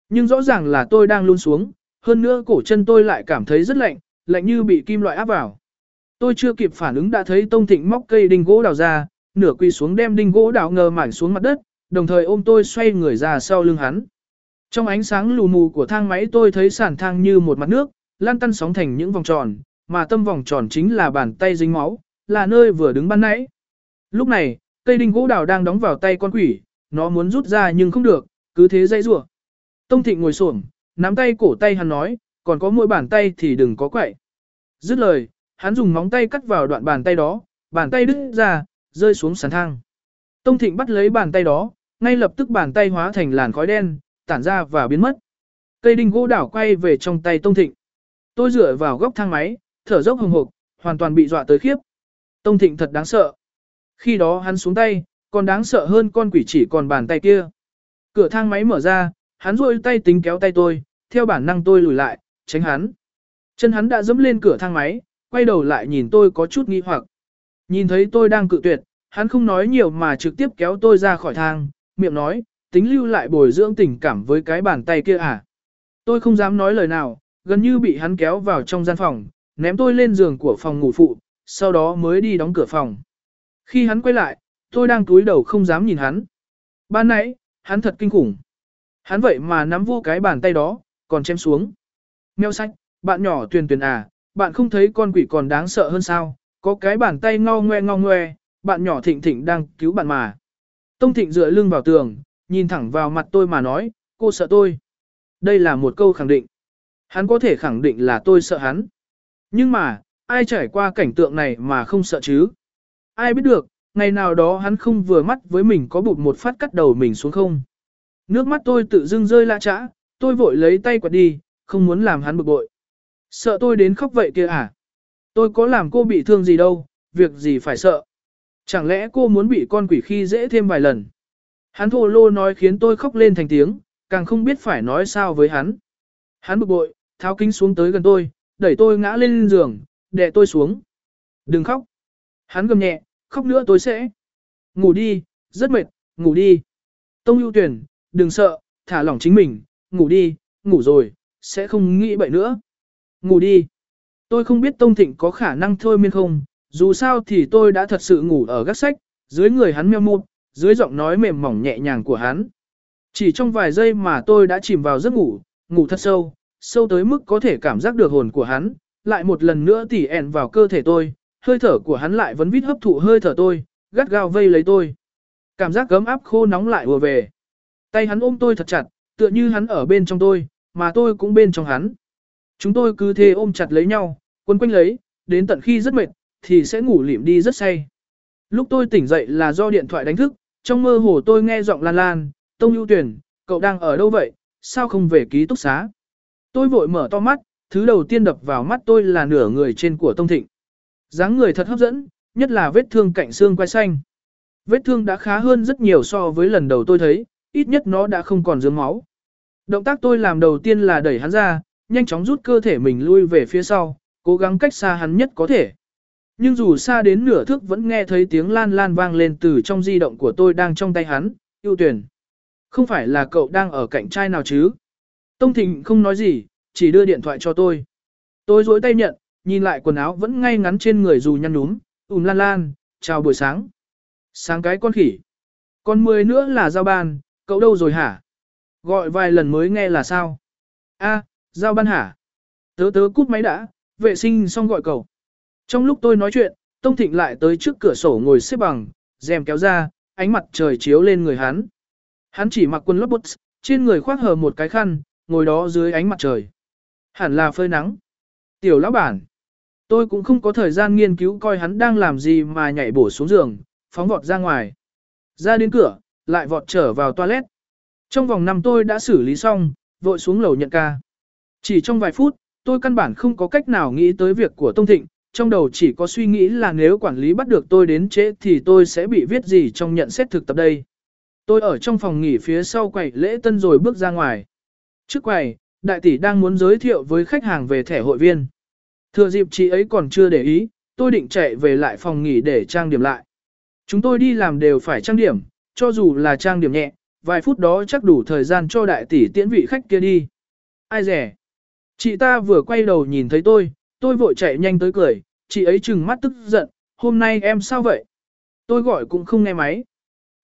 Nhưng rõ ràng là tôi đang lún xuống, hơn nữa cổ chân tôi lại cảm thấy rất lạnh, lạnh như bị kim loại áp vào. Tôi chưa kịp phản ứng đã thấy Tông Thịnh móc cây đinh gỗ đào ra, nửa quỳ xuống đem đinh gỗ đào ngờ mảnh xuống mặt đất, đồng thời ôm tôi xoay người ra sau lưng hắn. Trong ánh sáng lù mù của thang máy tôi thấy sàn thang như một mặt nước, lan tăn sóng thành những vòng tròn, mà tâm vòng tròn chính là bàn tay dính máu, là nơi vừa đứng ban nãy. Lúc này, cây đinh gỗ đào đang đóng vào tay con quỷ, nó muốn rút ra nhưng không được, cứ thế dây rủa. Tông Thịnh ngồi xổm, nắm tay cổ tay hắn nói, còn có mỗi bàn tay thì đừng có quậy. Dứt lời, hắn dùng móng tay cắt vào đoạn bàn tay đó, bàn tay đứt ra, rơi xuống sàn thang. Tông Thịnh bắt lấy bàn tay đó, ngay lập tức bàn tay hóa thành làn khói đen, tản ra và biến mất. Cây đinh gỗ đảo quay về trong tay Tông Thịnh. Tôi dựa vào góc thang máy, thở dốc hồng hộc, hoàn toàn bị dọa tới khiếp. Tông Thịnh thật đáng sợ. Khi đó hắn xuống tay, còn đáng sợ hơn con quỷ chỉ còn bàn tay kia. Cửa thang máy mở ra, hắn rôi tay tính kéo tay tôi, theo bản năng tôi lùi lại, tránh hắn. Chân hắn đã dẫm lên cửa thang máy, quay đầu lại nhìn tôi có chút nghi hoặc. Nhìn thấy tôi đang cự tuyệt, hắn không nói nhiều mà trực tiếp kéo tôi ra khỏi thang, miệng nói, tính lưu lại bồi dưỡng tình cảm với cái bàn tay kia à. Tôi không dám nói lời nào, gần như bị hắn kéo vào trong gian phòng, ném tôi lên giường của phòng ngủ phụ, sau đó mới đi đóng cửa phòng. Khi hắn quay lại, tôi đang túi đầu không dám nhìn hắn. Ban nãy, hắn thật kinh khủng. Hắn vậy mà nắm vô cái bàn tay đó, còn chém xuống. Mèo sách, bạn nhỏ tuyền tuyền à, bạn không thấy con quỷ còn đáng sợ hơn sao, có cái bàn tay ngao ngoe ngao ngoe, bạn nhỏ thịnh thịnh đang cứu bạn mà. Tông thịnh dựa lưng vào tường, nhìn thẳng vào mặt tôi mà nói, cô sợ tôi. Đây là một câu khẳng định. Hắn có thể khẳng định là tôi sợ hắn. Nhưng mà, ai trải qua cảnh tượng này mà không sợ chứ? Ai biết được, ngày nào đó hắn không vừa mắt với mình có bụt một phát cắt đầu mình xuống không? Nước mắt tôi tự dưng rơi lạ trã, tôi vội lấy tay quạt đi, không muốn làm hắn bực bội. Sợ tôi đến khóc vậy kia à? Tôi có làm cô bị thương gì đâu, việc gì phải sợ. Chẳng lẽ cô muốn bị con quỷ khi dễ thêm vài lần? Hắn thô lô nói khiến tôi khóc lên thành tiếng, càng không biết phải nói sao với hắn. Hắn bực bội, tháo kính xuống tới gần tôi, đẩy tôi ngã lên giường, đè tôi xuống. Đừng khóc. Hắn gầm nhẹ, khóc nữa tôi sẽ. Ngủ đi, rất mệt, ngủ đi. Tông ưu tuyển, đừng sợ, thả lỏng chính mình, ngủ đi, ngủ rồi, sẽ không nghĩ bậy nữa. Ngủ đi. Tôi không biết Tông Thịnh có khả năng thôi miên không, dù sao thì tôi đã thật sự ngủ ở gác sách, dưới người hắn meo mụt, dưới giọng nói mềm mỏng nhẹ nhàng của hắn. Chỉ trong vài giây mà tôi đã chìm vào giấc ngủ, ngủ thật sâu, sâu tới mức có thể cảm giác được hồn của hắn, lại một lần nữa tỉ ẹn vào cơ thể tôi, hơi thở của hắn lại vẫn vít hấp thụ hơi thở tôi, gắt gao vây lấy tôi. Cảm giác gấm áp khô nóng lại vừa về. Tay hắn ôm tôi thật chặt, tựa như hắn ở bên trong tôi, mà tôi cũng bên trong hắn. Chúng tôi cứ thế ôm chặt lấy nhau, quấn quanh lấy, đến tận khi rất mệt, thì sẽ ngủ lịm đi rất say. Lúc tôi tỉnh dậy là do điện thoại đánh thức, trong mơ hồ tôi nghe giọng lan lan, Tông ưu tuyển, cậu đang ở đâu vậy, sao không về ký túc xá? Tôi vội mở to mắt, thứ đầu tiên đập vào mắt tôi là nửa người trên của Tông Thịnh dáng người thật hấp dẫn, nhất là vết thương cạnh xương quai xanh. Vết thương đã khá hơn rất nhiều so với lần đầu tôi thấy, ít nhất nó đã không còn dướng máu. Động tác tôi làm đầu tiên là đẩy hắn ra, nhanh chóng rút cơ thể mình lui về phía sau, cố gắng cách xa hắn nhất có thể. Nhưng dù xa đến nửa thước vẫn nghe thấy tiếng lan lan vang lên từ trong di động của tôi đang trong tay hắn, ưu tuyển. Không phải là cậu đang ở cạnh trai nào chứ? Tông Thịnh không nói gì, chỉ đưa điện thoại cho tôi. Tôi dối tay nhận, nhìn lại quần áo vẫn ngay ngắn trên người dù nhăn núm, ùm lan lan, chào buổi sáng. Sáng cái con khỉ. Còn mười nữa là giao ban, cậu đâu rồi hả? Gọi vài lần mới nghe là sao? A, giao ban hả? Tớ tớ cút máy đã, vệ sinh xong gọi cậu. Trong lúc tôi nói chuyện, Tông Thịnh lại tới trước cửa sổ ngồi xếp bằng, rèm kéo ra, ánh mặt trời chiếu lên người hắn. Hắn chỉ mặc quần lót bút, trên người khoác hờ một cái khăn, ngồi đó dưới ánh mặt trời. Hẳn là phơi nắng. Tiểu lão bản. Tôi cũng không có thời gian nghiên cứu coi hắn đang làm gì mà nhảy bổ xuống giường, phóng vọt ra ngoài. Ra đến cửa, lại vọt trở vào toilet. Trong vòng năm tôi đã xử lý xong, vội xuống lầu nhận ca. Chỉ trong vài phút, tôi căn bản không có cách nào nghĩ tới việc của Tông Thịnh, trong đầu chỉ có suy nghĩ là nếu quản lý bắt được tôi đến trễ thì tôi sẽ bị viết gì trong nhận xét thực tập đây. Tôi ở trong phòng nghỉ phía sau quầy lễ tân rồi bước ra ngoài. Trước quầy, đại tỷ đang muốn giới thiệu với khách hàng về thẻ hội viên. Thừa dịp chị ấy còn chưa để ý, tôi định chạy về lại phòng nghỉ để trang điểm lại. Chúng tôi đi làm đều phải trang điểm, cho dù là trang điểm nhẹ, vài phút đó chắc đủ thời gian cho đại tỷ tiễn vị khách kia đi. Ai rẻ? Chị ta vừa quay đầu nhìn thấy tôi, tôi vội chạy nhanh tới cười, chị ấy trừng mắt tức giận, hôm nay em sao vậy? Tôi gọi cũng không nghe máy.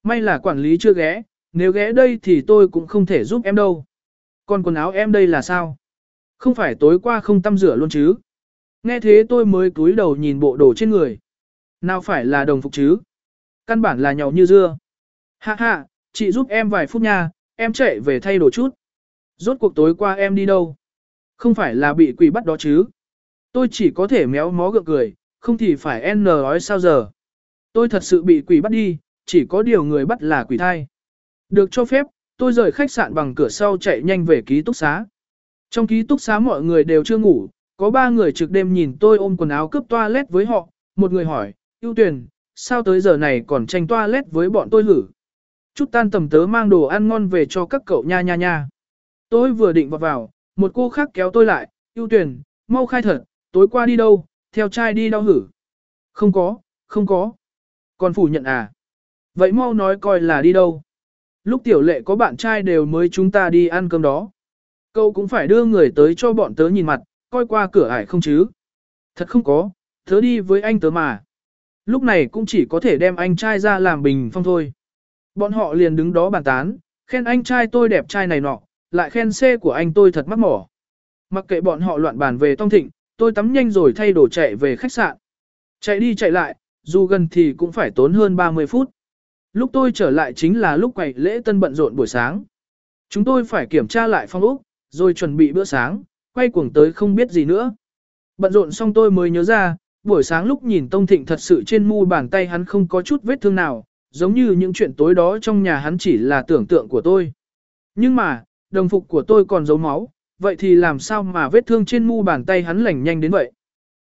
May là quản lý chưa ghé, nếu ghé đây thì tôi cũng không thể giúp em đâu. Còn quần áo em đây là sao? Không phải tối qua không tăm rửa luôn chứ? Nghe thế tôi mới cúi đầu nhìn bộ đồ trên người. Nào phải là đồng phục chứ? Căn bản là nhỏ như dưa. Hạ hạ, chị giúp em vài phút nha, em chạy về thay đồ chút. Rốt cuộc tối qua em đi đâu? Không phải là bị quỷ bắt đó chứ? Tôi chỉ có thể méo mó gượng cười, không thì phải n nói sao giờ. Tôi thật sự bị quỷ bắt đi, chỉ có điều người bắt là quỷ thai. Được cho phép, tôi rời khách sạn bằng cửa sau chạy nhanh về ký túc xá. Trong ký túc xá mọi người đều chưa ngủ, có ba người trực đêm nhìn tôi ôm quần áo cướp toilet với họ, một người hỏi, ưu tuyển, sao tới giờ này còn tranh toilet với bọn tôi hử? Chút tan tầm tớ mang đồ ăn ngon về cho các cậu nha nha nha. Tôi vừa định vào vào, một cô khác kéo tôi lại, ưu tuyển, mau khai thật, tối qua đi đâu, theo trai đi đâu hử? Không có, không có. Còn phủ nhận à? Vậy mau nói coi là đi đâu? Lúc tiểu lệ có bạn trai đều mới chúng ta đi ăn cơm đó. Cậu cũng phải đưa người tới cho bọn tớ nhìn mặt, coi qua cửa ải không chứ? Thật không có, tớ đi với anh tớ mà. Lúc này cũng chỉ có thể đem anh trai ra làm bình phong thôi. Bọn họ liền đứng đó bàn tán, khen anh trai tôi đẹp trai này nọ, lại khen xe của anh tôi thật mắc mỏ. Mặc kệ bọn họ loạn bàn về Tông Thịnh, tôi tắm nhanh rồi thay đồ chạy về khách sạn. Chạy đi chạy lại, dù gần thì cũng phải tốn hơn 30 phút. Lúc tôi trở lại chính là lúc quầy lễ tân bận rộn buổi sáng. Chúng tôi phải kiểm tra lại phong ốc, rồi chuẩn bị bữa sáng, quay cuồng tới không biết gì nữa. Bận rộn xong tôi mới nhớ ra, buổi sáng lúc nhìn Tông Thịnh thật sự trên mu bàn tay hắn không có chút vết thương nào, giống như những chuyện tối đó trong nhà hắn chỉ là tưởng tượng của tôi. Nhưng mà, đồng phục của tôi còn dấu máu, vậy thì làm sao mà vết thương trên mu bàn tay hắn lành nhanh đến vậy?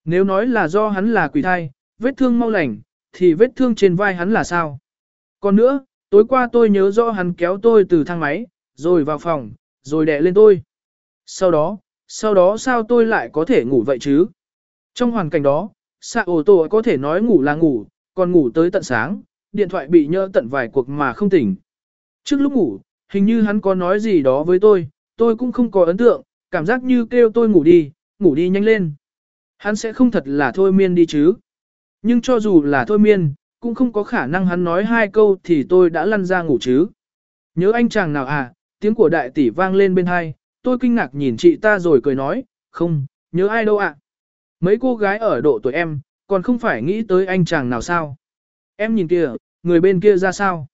Nếu nói là do hắn là quỷ thai, vết thương mau lành, thì vết thương trên vai hắn là sao? Còn nữa, tối qua tôi nhớ rõ hắn kéo tôi từ thang máy, rồi vào phòng, rồi đè lên tôi. Sau đó, sau đó sao tôi lại có thể ngủ vậy chứ? Trong hoàn cảnh đó, xạ ổ tổ có thể nói ngủ là ngủ, còn ngủ tới tận sáng, điện thoại bị nhỡ tận vài cuộc mà không tỉnh. Trước lúc ngủ, hình như hắn có nói gì đó với tôi, tôi cũng không có ấn tượng, cảm giác như kêu tôi ngủ đi, ngủ đi nhanh lên. Hắn sẽ không thật là thôi miên đi chứ. Nhưng cho dù là thôi miên, cũng không có khả năng hắn nói hai câu thì tôi đã lăn ra ngủ chứ. Nhớ anh chàng nào à, tiếng của đại tỷ vang lên bên hai, tôi kinh ngạc nhìn chị ta rồi cười nói, không, nhớ ai đâu ạ. Mấy cô gái ở độ tuổi em, còn không phải nghĩ tới anh chàng nào sao. Em nhìn kìa, người bên kia ra sao.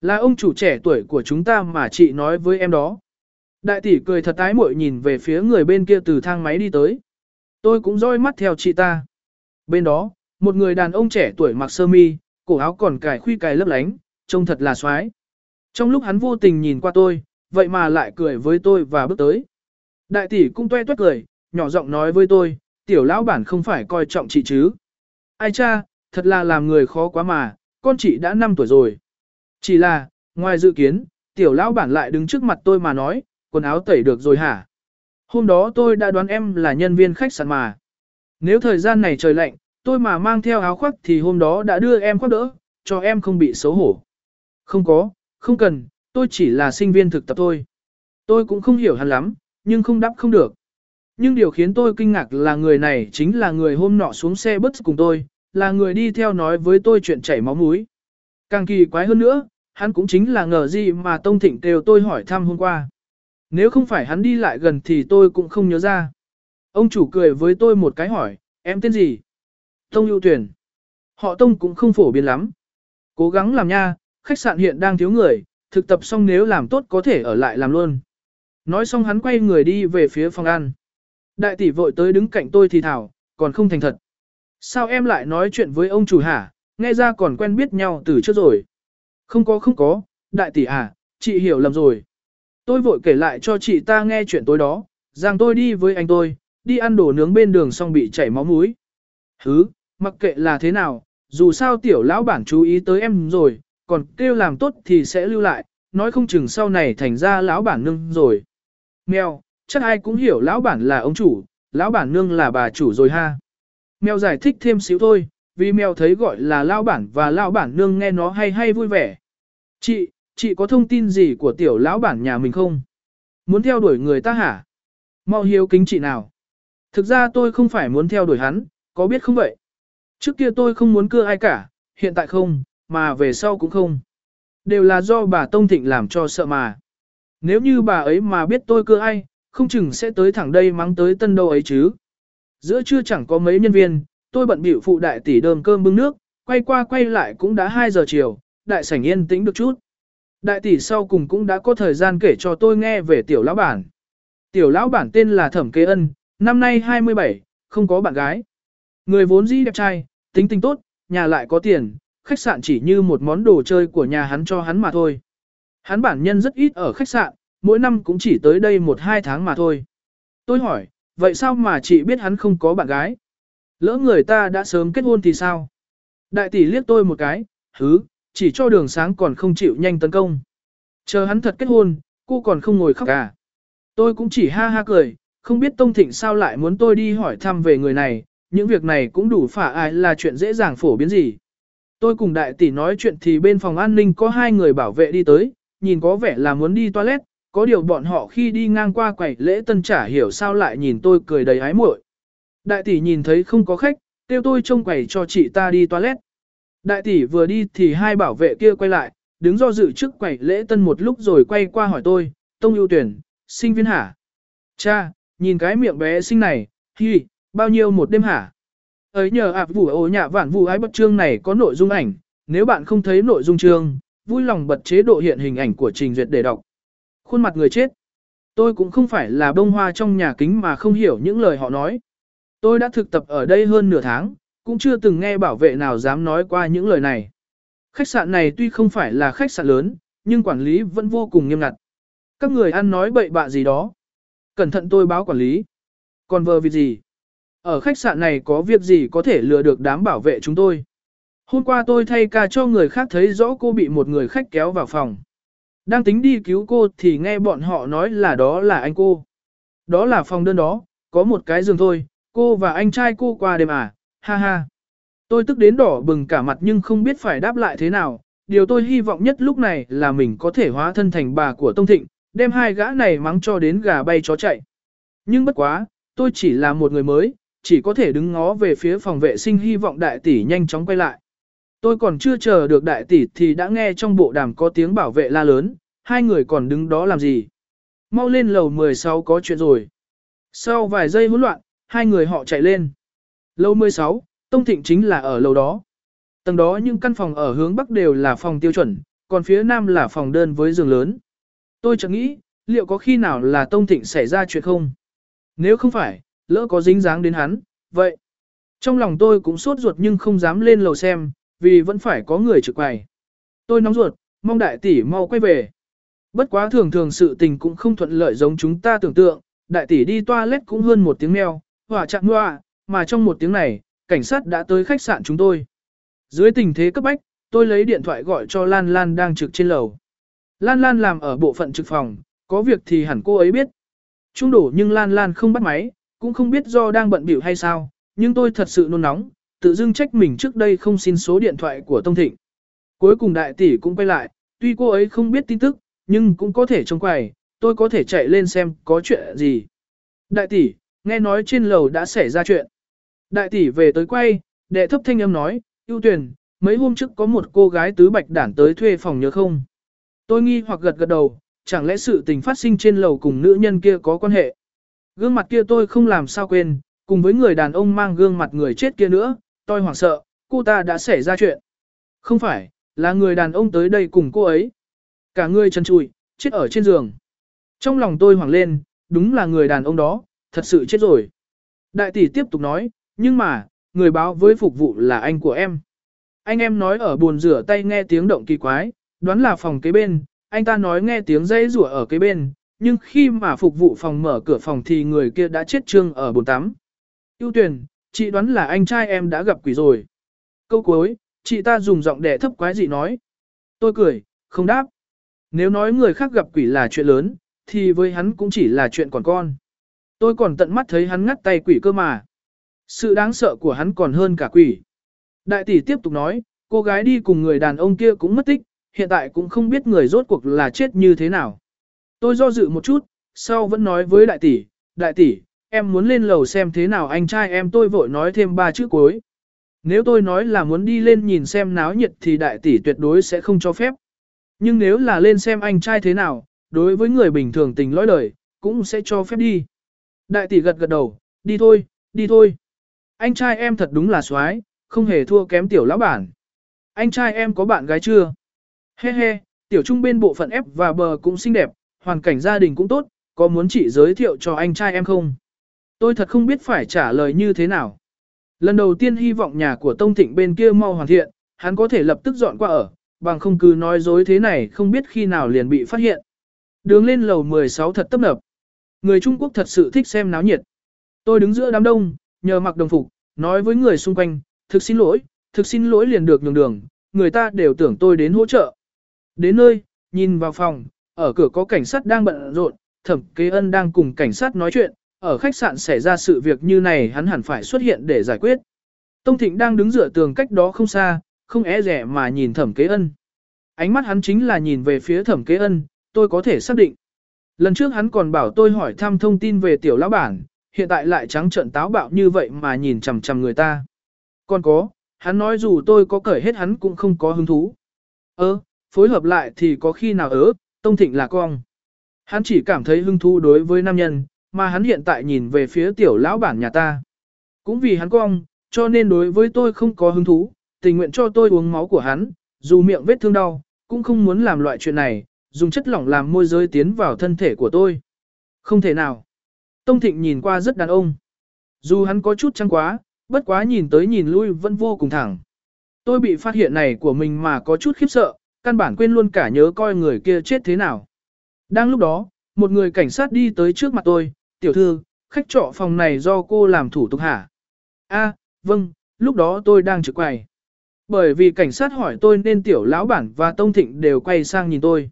Là ông chủ trẻ tuổi của chúng ta mà chị nói với em đó. Đại tỷ cười thật tái muội nhìn về phía người bên kia từ thang máy đi tới. Tôi cũng dõi mắt theo chị ta. Bên đó, một người đàn ông trẻ tuổi mặc sơ mi, cổ áo còn cài khuy cài lấp lánh, trông thật là xoái. Trong lúc hắn vô tình nhìn qua tôi, vậy mà lại cười với tôi và bước tới. Đại tỷ cũng toe toét cười, nhỏ giọng nói với tôi, tiểu lão bản không phải coi trọng chị chứ. Ai cha, thật là làm người khó quá mà, con chị đã 5 tuổi rồi. Chỉ là, ngoài dự kiến, tiểu lão bản lại đứng trước mặt tôi mà nói, quần áo tẩy được rồi hả? Hôm đó tôi đã đoán em là nhân viên khách sạn mà. Nếu thời gian này trời lạnh, tôi mà mang theo áo khoác thì hôm đó đã đưa em khoác đỡ, cho em không bị xấu hổ. Không có, không cần, tôi chỉ là sinh viên thực tập thôi. Tôi cũng không hiểu hắn lắm, nhưng không đáp không được. Nhưng điều khiến tôi kinh ngạc là người này chính là người hôm nọ xuống xe bus cùng tôi, là người đi theo nói với tôi chuyện chảy máu mũi. Càng kỳ quái hơn nữa, hắn cũng chính là ngờ gì mà Tông Thịnh kêu tôi hỏi thăm hôm qua. Nếu không phải hắn đi lại gần thì tôi cũng không nhớ ra. Ông chủ cười với tôi một cái hỏi, em tên gì? Tông ưu tuyển. Họ Tông cũng không phổ biến lắm. Cố gắng làm nha, khách sạn hiện đang thiếu người, thực tập xong nếu làm tốt có thể ở lại làm luôn. Nói xong hắn quay người đi về phía phòng ăn. Đại tỷ vội tới đứng cạnh tôi thì thảo, còn không thành thật. Sao em lại nói chuyện với ông chủ hả, nghe ra còn quen biết nhau từ trước rồi. Không có không có, đại tỷ à, chị hiểu lầm rồi. Tôi vội kể lại cho chị ta nghe chuyện tối đó, rằng tôi đi với anh tôi, đi ăn đồ nướng bên đường xong bị chảy máu mũi. Hứ, mặc kệ là thế nào, dù sao tiểu lão bản chú ý tới em rồi, còn kêu làm tốt thì sẽ lưu lại, nói không chừng sau này thành ra lão bản nương rồi. Mèo, chắc ai cũng hiểu lão bản là ông chủ, lão bản nương là bà chủ rồi ha. Mèo giải thích thêm xíu thôi, vì mèo thấy gọi là lão bản và lão bản nương nghe nó hay hay vui vẻ. Chị, chị có thông tin gì của tiểu lão bản nhà mình không? Muốn theo đuổi người ta hả? Mau hiếu kính chị nào? Thực ra tôi không phải muốn theo đuổi hắn, có biết không vậy? Trước kia tôi không muốn cưa ai cả, hiện tại không, mà về sau cũng không. Đều là do bà Tông Thịnh làm cho sợ mà. Nếu như bà ấy mà biết tôi cưa ai, không chừng sẽ tới thẳng đây mắng tới tân đâu ấy chứ. Giữa trưa chẳng có mấy nhân viên, tôi bận bịu phụ đại tỷ đơm cơm bưng nước, quay qua quay lại cũng đã 2 giờ chiều, đại sảnh yên tĩnh được chút. Đại tỷ sau cùng cũng đã có thời gian kể cho tôi nghe về tiểu lão bản. Tiểu lão bản tên là Thẩm Kế Ân, năm nay 27, không có bạn gái. Người vốn dĩ đẹp trai, tính tình tốt, nhà lại có tiền, khách sạn chỉ như một món đồ chơi của nhà hắn cho hắn mà thôi. Hắn bản nhân rất ít ở khách sạn, mỗi năm cũng chỉ tới đây một hai tháng mà thôi. Tôi hỏi, vậy sao mà chị biết hắn không có bạn gái? Lỡ người ta đã sớm kết hôn thì sao? Đại tỷ liếc tôi một cái, hứ, chỉ cho đường sáng còn không chịu nhanh tấn công. Chờ hắn thật kết hôn, cô còn không ngồi khóc cả. À? Tôi cũng chỉ ha ha cười, không biết Tông Thịnh sao lại muốn tôi đi hỏi thăm về người này, những việc này cũng đủ phả ai là chuyện dễ dàng phổ biến gì. Tôi cùng đại tỷ nói chuyện thì bên phòng an ninh có hai người bảo vệ đi tới, nhìn có vẻ là muốn đi toilet, có điều bọn họ khi đi ngang qua quầy lễ tân trả hiểu sao lại nhìn tôi cười đầy ái muội. Đại tỷ nhìn thấy không có khách, kêu tôi trông quầy cho chị ta đi toilet. Đại tỷ vừa đi thì hai bảo vệ kia quay lại, đứng do dự trước quầy lễ tân một lúc rồi quay qua hỏi tôi, Tông ưu tuyển, sinh viên hả? Cha, nhìn cái miệng bé sinh này, hi, bao nhiêu một đêm hả? Ấy nhờ ạp vụ ô nhạ vạn vụ ái bất chương này có nội dung ảnh, nếu bạn không thấy nội dung chương, vui lòng bật chế độ hiện hình ảnh của trình duyệt để đọc. Khuôn mặt người chết. Tôi cũng không phải là bông hoa trong nhà kính mà không hiểu những lời họ nói. Tôi đã thực tập ở đây hơn nửa tháng, cũng chưa từng nghe bảo vệ nào dám nói qua những lời này. Khách sạn này tuy không phải là khách sạn lớn, nhưng quản lý vẫn vô cùng nghiêm ngặt. Các người ăn nói bậy bạ gì đó. Cẩn thận tôi báo quản lý. Còn vờ vì gì? Ở khách sạn này có việc gì có thể lừa được đám bảo vệ chúng tôi? Hôm qua tôi thay ca cho người khác thấy rõ cô bị một người khách kéo vào phòng. Đang tính đi cứu cô thì nghe bọn họ nói là đó là anh cô. Đó là phòng đơn đó, có một cái giường thôi, cô và anh trai cô qua đêm à, ha ha. Tôi tức đến đỏ bừng cả mặt nhưng không biết phải đáp lại thế nào. Điều tôi hy vọng nhất lúc này là mình có thể hóa thân thành bà của Tông Thịnh, đem hai gã này mắng cho đến gà bay chó chạy. Nhưng bất quá, tôi chỉ là một người mới, chỉ có thể đứng ngó về phía phòng vệ sinh hy vọng đại tỷ nhanh chóng quay lại. Tôi còn chưa chờ được đại tỷ thì đã nghe trong bộ đàm có tiếng bảo vệ la lớn, hai người còn đứng đó làm gì. Mau lên lầu 16 có chuyện rồi. Sau vài giây hỗn loạn, hai người họ chạy lên. Lầu 16, Tông Thịnh chính là ở lầu đó. Tầng đó những căn phòng ở hướng bắc đều là phòng tiêu chuẩn, còn phía nam là phòng đơn với giường lớn. Tôi chẳng nghĩ, liệu có khi nào là Tông Thịnh xảy ra chuyện không? Nếu không phải, lỡ có dính dáng đến hắn, vậy. Trong lòng tôi cũng sốt ruột nhưng không dám lên lầu xem, vì vẫn phải có người trực quầy. Tôi nóng ruột, mong đại tỷ mau quay về. Bất quá thường thường sự tình cũng không thuận lợi giống chúng ta tưởng tượng, đại tỷ đi toilet cũng hơn một tiếng mèo, hỏa chạm hoa, mà trong một tiếng này, cảnh sát đã tới khách sạn chúng tôi. Dưới tình thế cấp bách, tôi lấy điện thoại gọi cho Lan Lan đang trực trên lầu. Lan Lan làm ở bộ phận trực phòng, có việc thì hẳn cô ấy biết. Trung đổ nhưng Lan Lan không bắt máy, cũng không biết do đang bận bịu hay sao, nhưng tôi thật sự nôn nóng, tự dưng trách mình trước đây không xin số điện thoại của Tông Thịnh. Cuối cùng đại tỷ cũng quay lại, tuy cô ấy không biết tin tức, nhưng cũng có thể trông quầy, tôi có thể chạy lên xem có chuyện gì. Đại tỷ, nghe nói trên lầu đã xảy ra chuyện. Đại tỷ về tới quay, đệ thấp thanh âm nói, ưu tuyển, mấy hôm trước có một cô gái tứ bạch đản tới thuê phòng nhớ không? Tôi nghi hoặc gật gật đầu, chẳng lẽ sự tình phát sinh trên lầu cùng nữ nhân kia có quan hệ? Gương mặt kia tôi không làm sao quên, cùng với người đàn ông mang gương mặt người chết kia nữa, tôi hoảng sợ, cô ta đã xảy ra chuyện. Không phải, là người đàn ông tới đây cùng cô ấy. Cả người chân trụi, chết ở trên giường. Trong lòng tôi hoảng lên, đúng là người đàn ông đó, thật sự chết rồi. Đại tỷ tiếp tục nói, nhưng mà, người báo với phục vụ là anh của em. Anh em nói ở buồn rửa tay nghe tiếng động kỳ quái, đoán là phòng kế bên, anh ta nói nghe tiếng dây rủa ở kế bên, nhưng khi mà phục vụ phòng mở cửa phòng thì người kia đã chết trương ở bồn tắm. Ưu tuyển, chị đoán là anh trai em đã gặp quỷ rồi. Câu cuối, chị ta dùng giọng đẻ thấp quái dị nói. Tôi cười, không đáp. Nếu nói người khác gặp quỷ là chuyện lớn, thì với hắn cũng chỉ là chuyện còn con. Tôi còn tận mắt thấy hắn ngắt tay quỷ cơ mà. Sự đáng sợ của hắn còn hơn cả quỷ. Đại tỷ tiếp tục nói, cô gái đi cùng người đàn ông kia cũng mất tích, hiện tại cũng không biết người rốt cuộc là chết như thế nào. Tôi do dự một chút, sau vẫn nói với đại tỷ, đại tỷ, em muốn lên lầu xem thế nào anh trai em tôi vội nói thêm ba chữ cuối. Nếu tôi nói là muốn đi lên nhìn xem náo nhiệt thì đại tỷ tuyệt đối sẽ không cho phép. Nhưng nếu là lên xem anh trai thế nào, đối với người bình thường tình lõi đời, cũng sẽ cho phép đi. Đại tỷ gật gật đầu, đi thôi, đi thôi. Anh trai em thật đúng là xoái, không hề thua kém tiểu lão bản. Anh trai em có bạn gái chưa? He he, tiểu trung bên bộ phận F và bờ cũng xinh đẹp, hoàn cảnh gia đình cũng tốt, có muốn chị giới thiệu cho anh trai em không? Tôi thật không biết phải trả lời như thế nào. Lần đầu tiên hy vọng nhà của Tông Thịnh bên kia mau hoàn thiện, hắn có thể lập tức dọn qua ở, bằng không cứ nói dối thế này không biết khi nào liền bị phát hiện. Đường lên lầu 16 thật tấp nập. Người Trung Quốc thật sự thích xem náo nhiệt. Tôi đứng giữa đám đông, nhờ mặc đồng phục, nói với người xung quanh, thực xin lỗi, thực xin lỗi liền được nhường đường, người ta đều tưởng tôi đến hỗ trợ. Đến nơi, nhìn vào phòng, ở cửa có cảnh sát đang bận rộn, thẩm kế ân đang cùng cảnh sát nói chuyện, ở khách sạn xảy ra sự việc như này hắn hẳn phải xuất hiện để giải quyết. Tông Thịnh đang đứng dựa tường cách đó không xa, không é rẻ mà nhìn thẩm kế ân. Ánh mắt hắn chính là nhìn về phía thẩm kế ân, tôi có thể xác định. Lần trước hắn còn bảo tôi hỏi thăm thông tin về tiểu lão bản, hiện tại lại trắng trợn táo bạo như vậy mà nhìn chằm chằm người ta. Còn có, hắn nói dù tôi có cởi hết hắn cũng không có hứng thú. Ơ, phối hợp lại thì có khi nào ớ, Tông Thịnh là con. Hắn chỉ cảm thấy hứng thú đối với nam nhân, mà hắn hiện tại nhìn về phía tiểu lão bản nhà ta. Cũng vì hắn cong, cho nên đối với tôi không có hứng thú, tình nguyện cho tôi uống máu của hắn, dù miệng vết thương đau, cũng không muốn làm loại chuyện này, dùng chất lỏng làm môi giới tiến vào thân thể của tôi. Không thể nào. Tông Thịnh nhìn qua rất đàn ông. Dù hắn có chút trăng quá, bất quá nhìn tới nhìn lui vẫn vô cùng thẳng. Tôi bị phát hiện này của mình mà có chút khiếp sợ, căn bản quên luôn cả nhớ coi người kia chết thế nào. Đang lúc đó, một người cảnh sát đi tới trước mặt tôi, tiểu thư, khách trọ phòng này do cô làm thủ tục hả? A, vâng, lúc đó tôi đang trực quầy. Bởi vì cảnh sát hỏi tôi nên tiểu lão bản và Tông Thịnh đều quay sang nhìn tôi.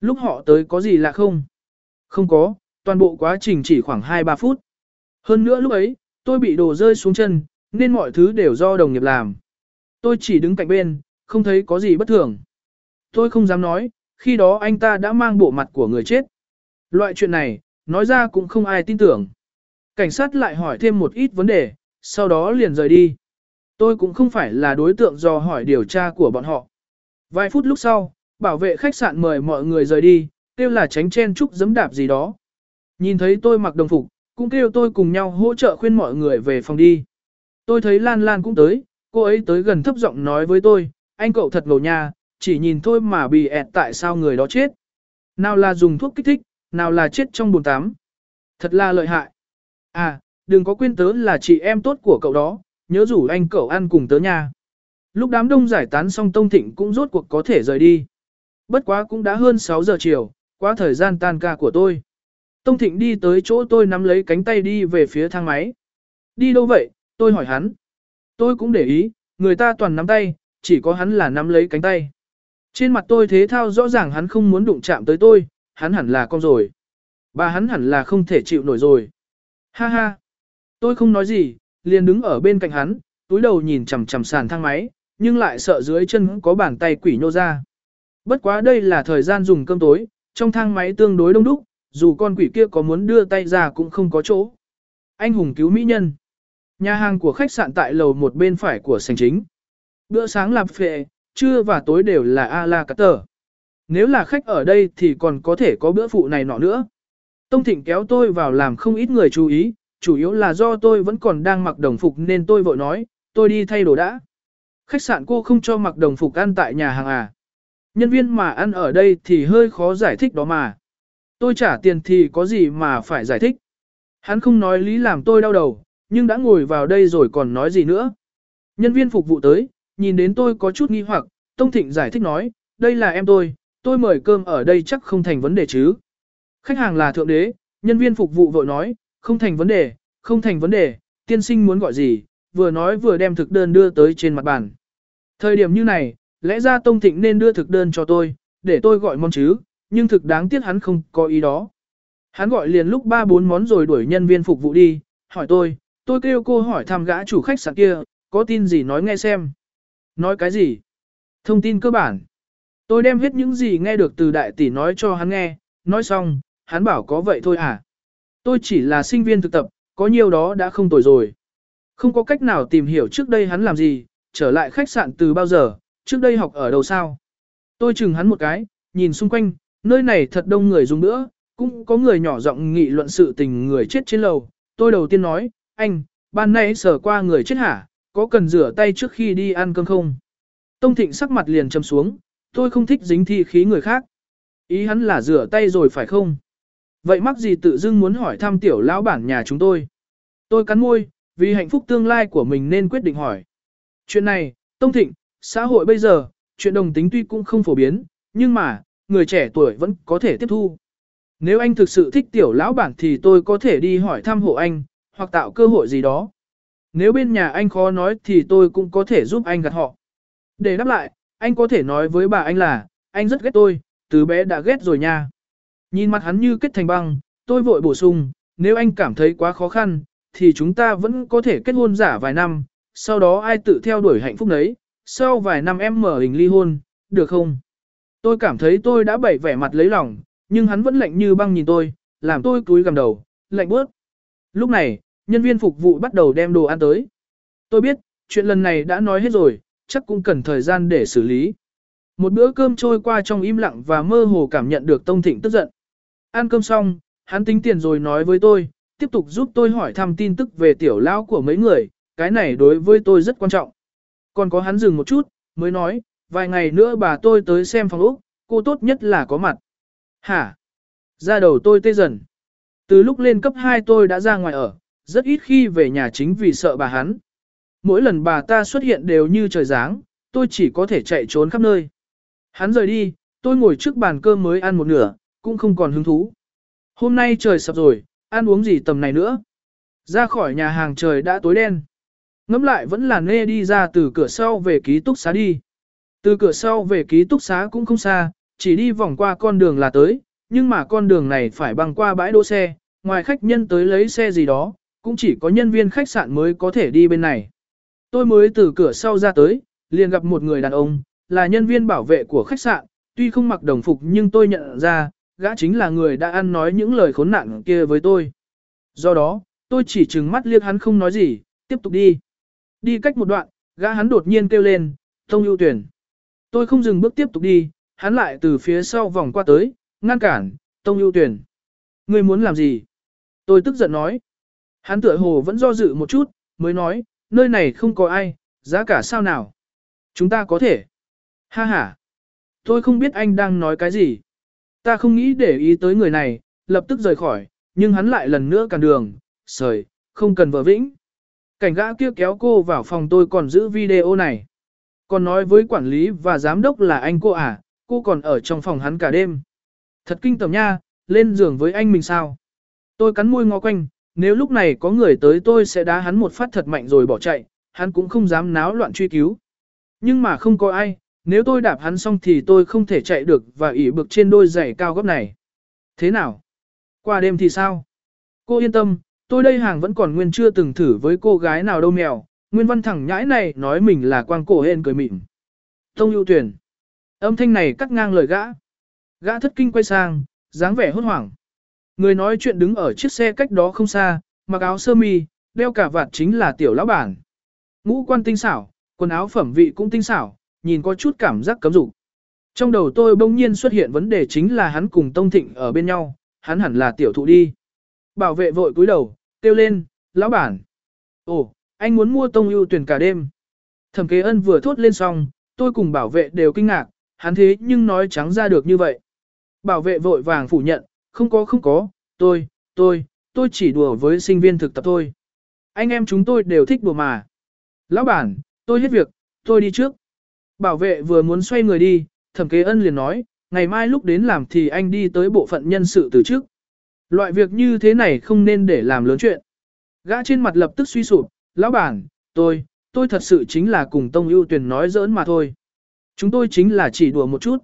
Lúc họ tới có gì lạ không? Không có, toàn bộ quá trình chỉ khoảng 2-3 phút. Hơn nữa lúc ấy, tôi bị đồ rơi xuống chân, nên mọi thứ đều do đồng nghiệp làm. Tôi chỉ đứng cạnh bên, không thấy có gì bất thường. Tôi không dám nói, khi đó anh ta đã mang bộ mặt của người chết. Loại chuyện này, nói ra cũng không ai tin tưởng. Cảnh sát lại hỏi thêm một ít vấn đề, sau đó liền rời đi. Tôi cũng không phải là đối tượng do hỏi điều tra của bọn họ. Vài phút lúc sau, bảo vệ khách sạn mời mọi người rời đi, kêu là tránh chen chúc giấm đạp gì đó. Nhìn thấy tôi mặc đồng phục, cũng kêu tôi cùng nhau hỗ trợ khuyên mọi người về phòng đi. Tôi thấy Lan Lan cũng tới, cô ấy tới gần thấp giọng nói với tôi, anh cậu thật ngầu nha, chỉ nhìn thôi mà bị ẹt tại sao người đó chết. Nào là dùng thuốc kích thích, nào là chết trong bồn tắm. Thật là lợi hại. À, đừng có quên tớ là chị em tốt của cậu đó, nhớ rủ anh cậu ăn cùng tớ nha. Lúc đám đông giải tán xong Tông Thịnh cũng rốt cuộc có thể rời đi. Bất quá cũng đã hơn 6 giờ chiều, quá thời gian tan ca của tôi. Tông Thịnh đi tới chỗ tôi nắm lấy cánh tay đi về phía thang máy. Đi đâu vậy? Tôi hỏi hắn. Tôi cũng để ý, người ta toàn nắm tay, chỉ có hắn là nắm lấy cánh tay. Trên mặt tôi thế thao rõ ràng hắn không muốn đụng chạm tới tôi, hắn hẳn là con rồi. Bà hắn hẳn là không thể chịu nổi rồi. Ha ha. Tôi không nói gì, liền đứng ở bên cạnh hắn, túi đầu nhìn chằm chằm sàn thang máy, nhưng lại sợ dưới chân có bàn tay quỷ nhô ra. Bất quá đây là thời gian dùng cơm tối, trong thang máy tương đối đông đúc, dù con quỷ kia có muốn đưa tay ra cũng không có chỗ. Anh hùng cứu mỹ nhân. Nhà hàng của khách sạn tại lầu một bên phải của sành chính. Bữa sáng là phệ, trưa và tối đều là a la carte. Nếu là khách ở đây thì còn có thể có bữa phụ này nọ nữa. Tông Thịnh kéo tôi vào làm không ít người chú ý, chủ yếu là do tôi vẫn còn đang mặc đồng phục nên tôi vội nói, tôi đi thay đồ đã. Khách sạn cô không cho mặc đồng phục ăn tại nhà hàng à. Nhân viên mà ăn ở đây thì hơi khó giải thích đó mà. Tôi trả tiền thì có gì mà phải giải thích. Hắn không nói lý làm tôi đau đầu, nhưng đã ngồi vào đây rồi còn nói gì nữa. Nhân viên phục vụ tới, nhìn đến tôi có chút nghi hoặc, Tông Thịnh giải thích nói, đây là em tôi, tôi mời cơm ở đây chắc không thành vấn đề chứ. Khách hàng là thượng đế, nhân viên phục vụ vội nói, không thành vấn đề, không thành vấn đề, tiên sinh muốn gọi gì, vừa nói vừa đem thực đơn đưa tới trên mặt bàn. Thời điểm như này, lẽ ra Tông Thịnh nên đưa thực đơn cho tôi, để tôi gọi món chứ, nhưng thực đáng tiếc hắn không có ý đó. Hắn gọi liền lúc ba bốn món rồi đuổi nhân viên phục vụ đi, hỏi tôi, tôi kêu cô hỏi thăm gã chủ khách sạn kia, có tin gì nói nghe xem. Nói cái gì? Thông tin cơ bản. Tôi đem hết những gì nghe được từ đại tỷ nói cho hắn nghe, nói xong, hắn bảo có vậy thôi à. Tôi chỉ là sinh viên thực tập, có nhiều đó đã không tồi rồi. Không có cách nào tìm hiểu trước đây hắn làm gì, trở lại khách sạn từ bao giờ, trước đây học ở đâu sao. Tôi chừng hắn một cái, nhìn xung quanh, nơi này thật đông người dùng nữa, cũng có người nhỏ giọng nghị luận sự tình người chết trên lầu. Tôi đầu tiên nói, anh, ban nay sở qua người chết hả, có cần rửa tay trước khi đi ăn cơm không? Tông Thịnh sắc mặt liền châm xuống, tôi không thích dính thi khí người khác. Ý hắn là rửa tay rồi phải không? Vậy mắc gì tự dưng muốn hỏi thăm tiểu lão bản nhà chúng tôi? Tôi cắn môi, vì hạnh phúc tương lai của mình nên quyết định hỏi. Chuyện này, Tông Thịnh, xã hội bây giờ, chuyện đồng tính tuy cũng không phổ biến, nhưng mà, người trẻ tuổi vẫn có thể tiếp thu. Nếu anh thực sự thích tiểu lão bản thì tôi có thể đi hỏi thăm hộ anh, hoặc tạo cơ hội gì đó. Nếu bên nhà anh khó nói thì tôi cũng có thể giúp anh gạt họ. Để đáp lại, anh có thể nói với bà anh là, anh rất ghét tôi, từ bé đã ghét rồi nha. Nhìn mặt hắn như kết thành băng, tôi vội bổ sung, nếu anh cảm thấy quá khó khăn, thì chúng ta vẫn có thể kết hôn giả vài năm, sau đó ai tự theo đuổi hạnh phúc đấy, sau vài năm em mở hình ly hôn, được không? Tôi cảm thấy tôi đã bảy vẻ mặt lấy lòng, nhưng hắn vẫn lạnh như băng nhìn tôi, làm tôi cúi gằm đầu, lạnh bớt. Lúc này, nhân viên phục vụ bắt đầu đem đồ ăn tới. Tôi biết, chuyện lần này đã nói hết rồi, chắc cũng cần thời gian để xử lý. Một bữa cơm trôi qua trong im lặng và mơ hồ cảm nhận được Tông Thịnh tức giận. Ăn cơm xong, hắn tính tiền rồi nói với tôi, tiếp tục giúp tôi hỏi thăm tin tức về tiểu lão của mấy người, cái này đối với tôi rất quan trọng. Còn có hắn dừng một chút, mới nói, vài ngày nữa bà tôi tới xem phòng ốc, cô tốt nhất là có mặt. Hả? Ra đầu tôi tê dần. Từ lúc lên cấp 2 tôi đã ra ngoài ở, rất ít khi về nhà chính vì sợ bà hắn. Mỗi lần bà ta xuất hiện đều như trời giáng, tôi chỉ có thể chạy trốn khắp nơi. Hắn rời đi, tôi ngồi trước bàn cơm mới ăn một nửa, cũng không còn hứng thú. Hôm nay trời sập rồi, ăn uống gì tầm này nữa. Ra khỏi nhà hàng trời đã tối đen. Ngắm lại vẫn là nê đi ra từ cửa sau về ký túc xá đi. Từ cửa sau về ký túc xá cũng không xa, chỉ đi vòng qua con đường là tới, nhưng mà con đường này phải băng qua bãi đỗ xe, ngoài khách nhân tới lấy xe gì đó, cũng chỉ có nhân viên khách sạn mới có thể đi bên này. Tôi mới từ cửa sau ra tới, liền gặp một người đàn ông, là nhân viên bảo vệ của khách sạn, tuy không mặc đồng phục nhưng tôi nhận ra, gã chính là người đã ăn nói những lời khốn nạn kia với tôi. Do đó, tôi chỉ trừng mắt liếc hắn không nói gì, tiếp tục đi. Đi cách một đoạn, gã hắn đột nhiên kêu lên, Tông ưu tuyển. Tôi không dừng bước tiếp tục đi, hắn lại từ phía sau vòng qua tới, ngăn cản, Tông ưu tuyển. Ngươi muốn làm gì? Tôi tức giận nói. Hắn tựa hồ vẫn do dự một chút, mới nói, nơi này không có ai, giá cả sao nào? Chúng ta có thể. Ha ha. Tôi không biết anh đang nói cái gì. Ta không nghĩ để ý tới người này, lập tức rời khỏi, nhưng hắn lại lần nữa cản đường, sời, không cần vợ vĩnh. Cảnh gã kia kéo cô vào phòng tôi còn giữ video này. Còn nói với quản lý và giám đốc là anh cô à, cô còn ở trong phòng hắn cả đêm. Thật kinh tởm nha, lên giường với anh mình sao. Tôi cắn môi ngó quanh, nếu lúc này có người tới tôi sẽ đá hắn một phát thật mạnh rồi bỏ chạy, hắn cũng không dám náo loạn truy cứu. Nhưng mà không có ai, nếu tôi đạp hắn xong thì tôi không thể chạy được và ỉ bực trên đôi giày cao gấp này. Thế nào? Qua đêm thì sao? Cô yên tâm, tôi đây hàng vẫn còn nguyên chưa từng thử với cô gái nào đâu mèo. Nguyên văn thẳng nhãi này nói mình là quang cổ hên cười mịn. Tông ưu tuyển. Âm thanh này cắt ngang lời gã. Gã thất kinh quay sang, dáng vẻ hốt hoảng. Người nói chuyện đứng ở chiếc xe cách đó không xa, mặc áo sơ mi, đeo cả vạt chính là tiểu lão bản. Ngũ quan tinh xảo, quần áo phẩm vị cũng tinh xảo, nhìn có chút cảm giác cấm dục. Trong đầu tôi bỗng nhiên xuất hiện vấn đề chính là hắn cùng Tông Thịnh ở bên nhau, hắn hẳn là tiểu thụ đi. Bảo vệ vội cúi đầu, kêu lên, lão bản. Ồ, anh muốn mua Tông ưu tuyển cả đêm. Thẩm kế ân vừa thốt lên xong, tôi cùng bảo vệ đều kinh ngạc, hắn thế nhưng nói trắng ra được như vậy. Bảo vệ vội vàng phủ nhận, không có không có, tôi, tôi, tôi chỉ đùa với sinh viên thực tập thôi. Anh em chúng tôi đều thích đùa mà. Lão bản, tôi hết việc, tôi đi trước. Bảo vệ vừa muốn xoay người đi, thẩm kế ân liền nói, ngày mai lúc đến làm thì anh đi tới bộ phận nhân sự từ trước. Loại việc như thế này không nên để làm lớn chuyện. Gã trên mặt lập tức suy sụp, lão bản, tôi, tôi thật sự chính là cùng Tông ưu tuyển nói giỡn mà thôi. Chúng tôi chính là chỉ đùa một chút.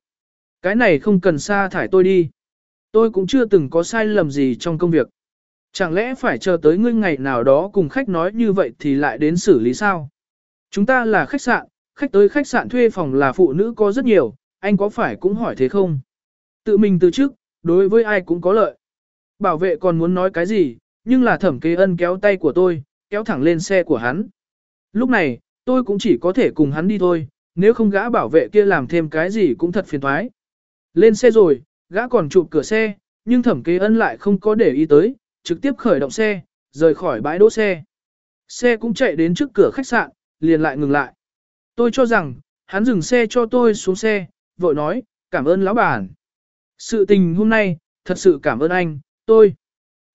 Cái này không cần sa thải tôi đi. Tôi cũng chưa từng có sai lầm gì trong công việc. Chẳng lẽ phải chờ tới ngươi ngày nào đó cùng khách nói như vậy thì lại đến xử lý sao? Chúng ta là khách sạn, khách tới khách sạn thuê phòng là phụ nữ có rất nhiều, anh có phải cũng hỏi thế không? Tự mình từ trước, đối với ai cũng có lợi. Bảo vệ còn muốn nói cái gì, nhưng là thẩm kế ân kéo tay của tôi, kéo thẳng lên xe của hắn. Lúc này, tôi cũng chỉ có thể cùng hắn đi thôi, nếu không gã bảo vệ kia làm thêm cái gì cũng thật phiền thoái. Lên xe rồi, gã còn chụp cửa xe, nhưng thẩm kế ân lại không có để ý tới, trực tiếp khởi động xe, rời khỏi bãi đỗ xe. Xe cũng chạy đến trước cửa khách sạn, liền lại ngừng lại. Tôi cho rằng, hắn dừng xe cho tôi xuống xe, vội nói, cảm ơn lão bản. Sự tình hôm nay, thật sự cảm ơn anh, tôi.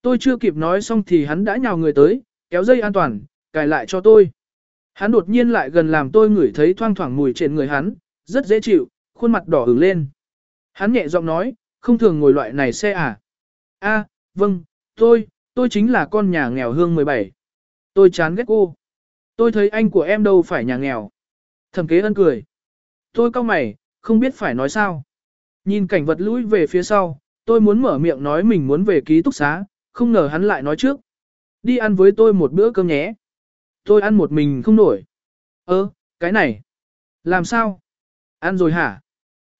Tôi chưa kịp nói xong thì hắn đã nhào người tới, kéo dây an toàn, cài lại cho tôi. Hắn đột nhiên lại gần làm tôi ngửi thấy thoang thoảng mùi trên người hắn, rất dễ chịu, khuôn mặt đỏ ửng lên. Hắn nhẹ giọng nói, không thường ngồi loại này xe à? A, vâng, tôi, tôi chính là con nhà nghèo hương 17. Tôi chán ghét cô. Tôi thấy anh của em đâu phải nhà nghèo. Thẩm kế ân cười. Tôi cau mày, không biết phải nói sao. Nhìn cảnh vật lũi về phía sau, tôi muốn mở miệng nói mình muốn về ký túc xá, không ngờ hắn lại nói trước. Đi ăn với tôi một bữa cơm nhé. Tôi ăn một mình không nổi. Ơ, cái này. Làm sao? Ăn rồi hả?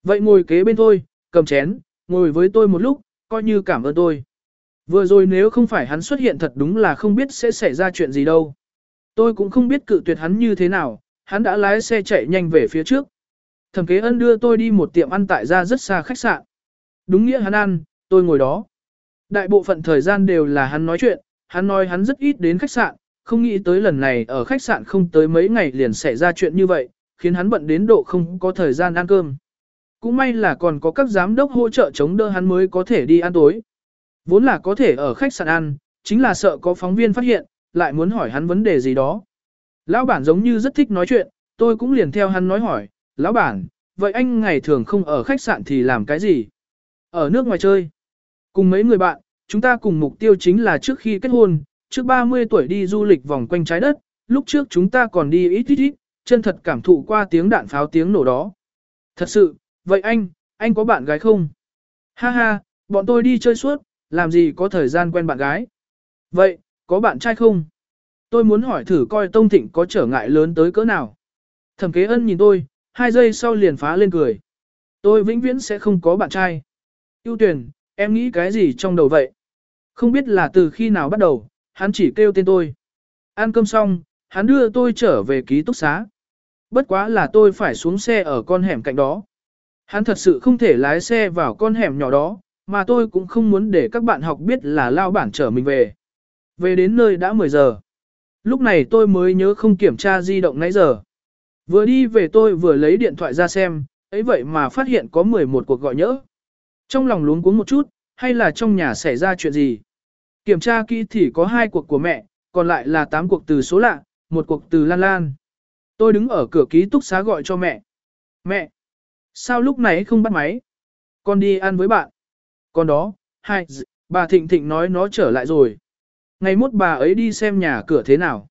Vậy ngồi kế bên tôi, cầm chén, ngồi với tôi một lúc, coi như cảm ơn tôi. Vừa rồi nếu không phải hắn xuất hiện thật đúng là không biết sẽ xảy ra chuyện gì đâu. Tôi cũng không biết cự tuyệt hắn như thế nào, hắn đã lái xe chạy nhanh về phía trước. Thẩm kế ân đưa tôi đi một tiệm ăn tại ra rất xa khách sạn. Đúng nghĩa hắn ăn, tôi ngồi đó. Đại bộ phận thời gian đều là hắn nói chuyện, hắn nói hắn rất ít đến khách sạn, không nghĩ tới lần này ở khách sạn không tới mấy ngày liền xảy ra chuyện như vậy, khiến hắn bận đến độ không có thời gian ăn cơm. Cũng may là còn có các giám đốc hỗ trợ chống đỡ hắn mới có thể đi ăn tối. Vốn là có thể ở khách sạn ăn, chính là sợ có phóng viên phát hiện, lại muốn hỏi hắn vấn đề gì đó. Lão bản giống như rất thích nói chuyện, tôi cũng liền theo hắn nói hỏi, lão bản, vậy anh ngày thường không ở khách sạn thì làm cái gì? Ở nước ngoài chơi. Cùng mấy người bạn, chúng ta cùng mục tiêu chính là trước khi kết hôn, trước 30 tuổi đi du lịch vòng quanh trái đất, lúc trước chúng ta còn đi ít ít ít, chân thật cảm thụ qua tiếng đạn pháo tiếng nổ đó. Thật sự, vậy anh, anh có bạn gái không? Ha ha, bọn tôi đi chơi suốt, làm gì có thời gian quen bạn gái. Vậy, có bạn trai không? Tôi muốn hỏi thử coi Tông Thịnh có trở ngại lớn tới cỡ nào. Thẩm kế ân nhìn tôi, hai giây sau liền phá lên cười. Tôi vĩnh viễn sẽ không có bạn trai. Yêu tuyển, em nghĩ cái gì trong đầu vậy? Không biết là từ khi nào bắt đầu, hắn chỉ kêu tên tôi. Ăn cơm xong, hắn đưa tôi trở về ký túc xá. Bất quá là tôi phải xuống xe ở con hẻm cạnh đó. Hắn thật sự không thể lái xe vào con hẻm nhỏ đó, mà tôi cũng không muốn để các bạn học biết là lao bản chở mình về. Về đến nơi đã 10 giờ. Lúc này tôi mới nhớ không kiểm tra di động nãy giờ. Vừa đi về tôi vừa lấy điện thoại ra xem, ấy vậy mà phát hiện có 11 cuộc gọi nhỡ. Trong lòng luống cuống một chút, hay là trong nhà xảy ra chuyện gì. Kiểm tra kỹ thì có hai cuộc của mẹ, còn lại là 8 cuộc từ số lạ, một cuộc từ Lan Lan. Tôi đứng ở cửa ký túc xá gọi cho mẹ. Mẹ! Sao lúc này không bắt máy? Con đi ăn với bạn. Con đó, hai, bà Thịnh Thịnh nói nó trở lại rồi. Ngày mốt bà ấy đi xem nhà cửa thế nào.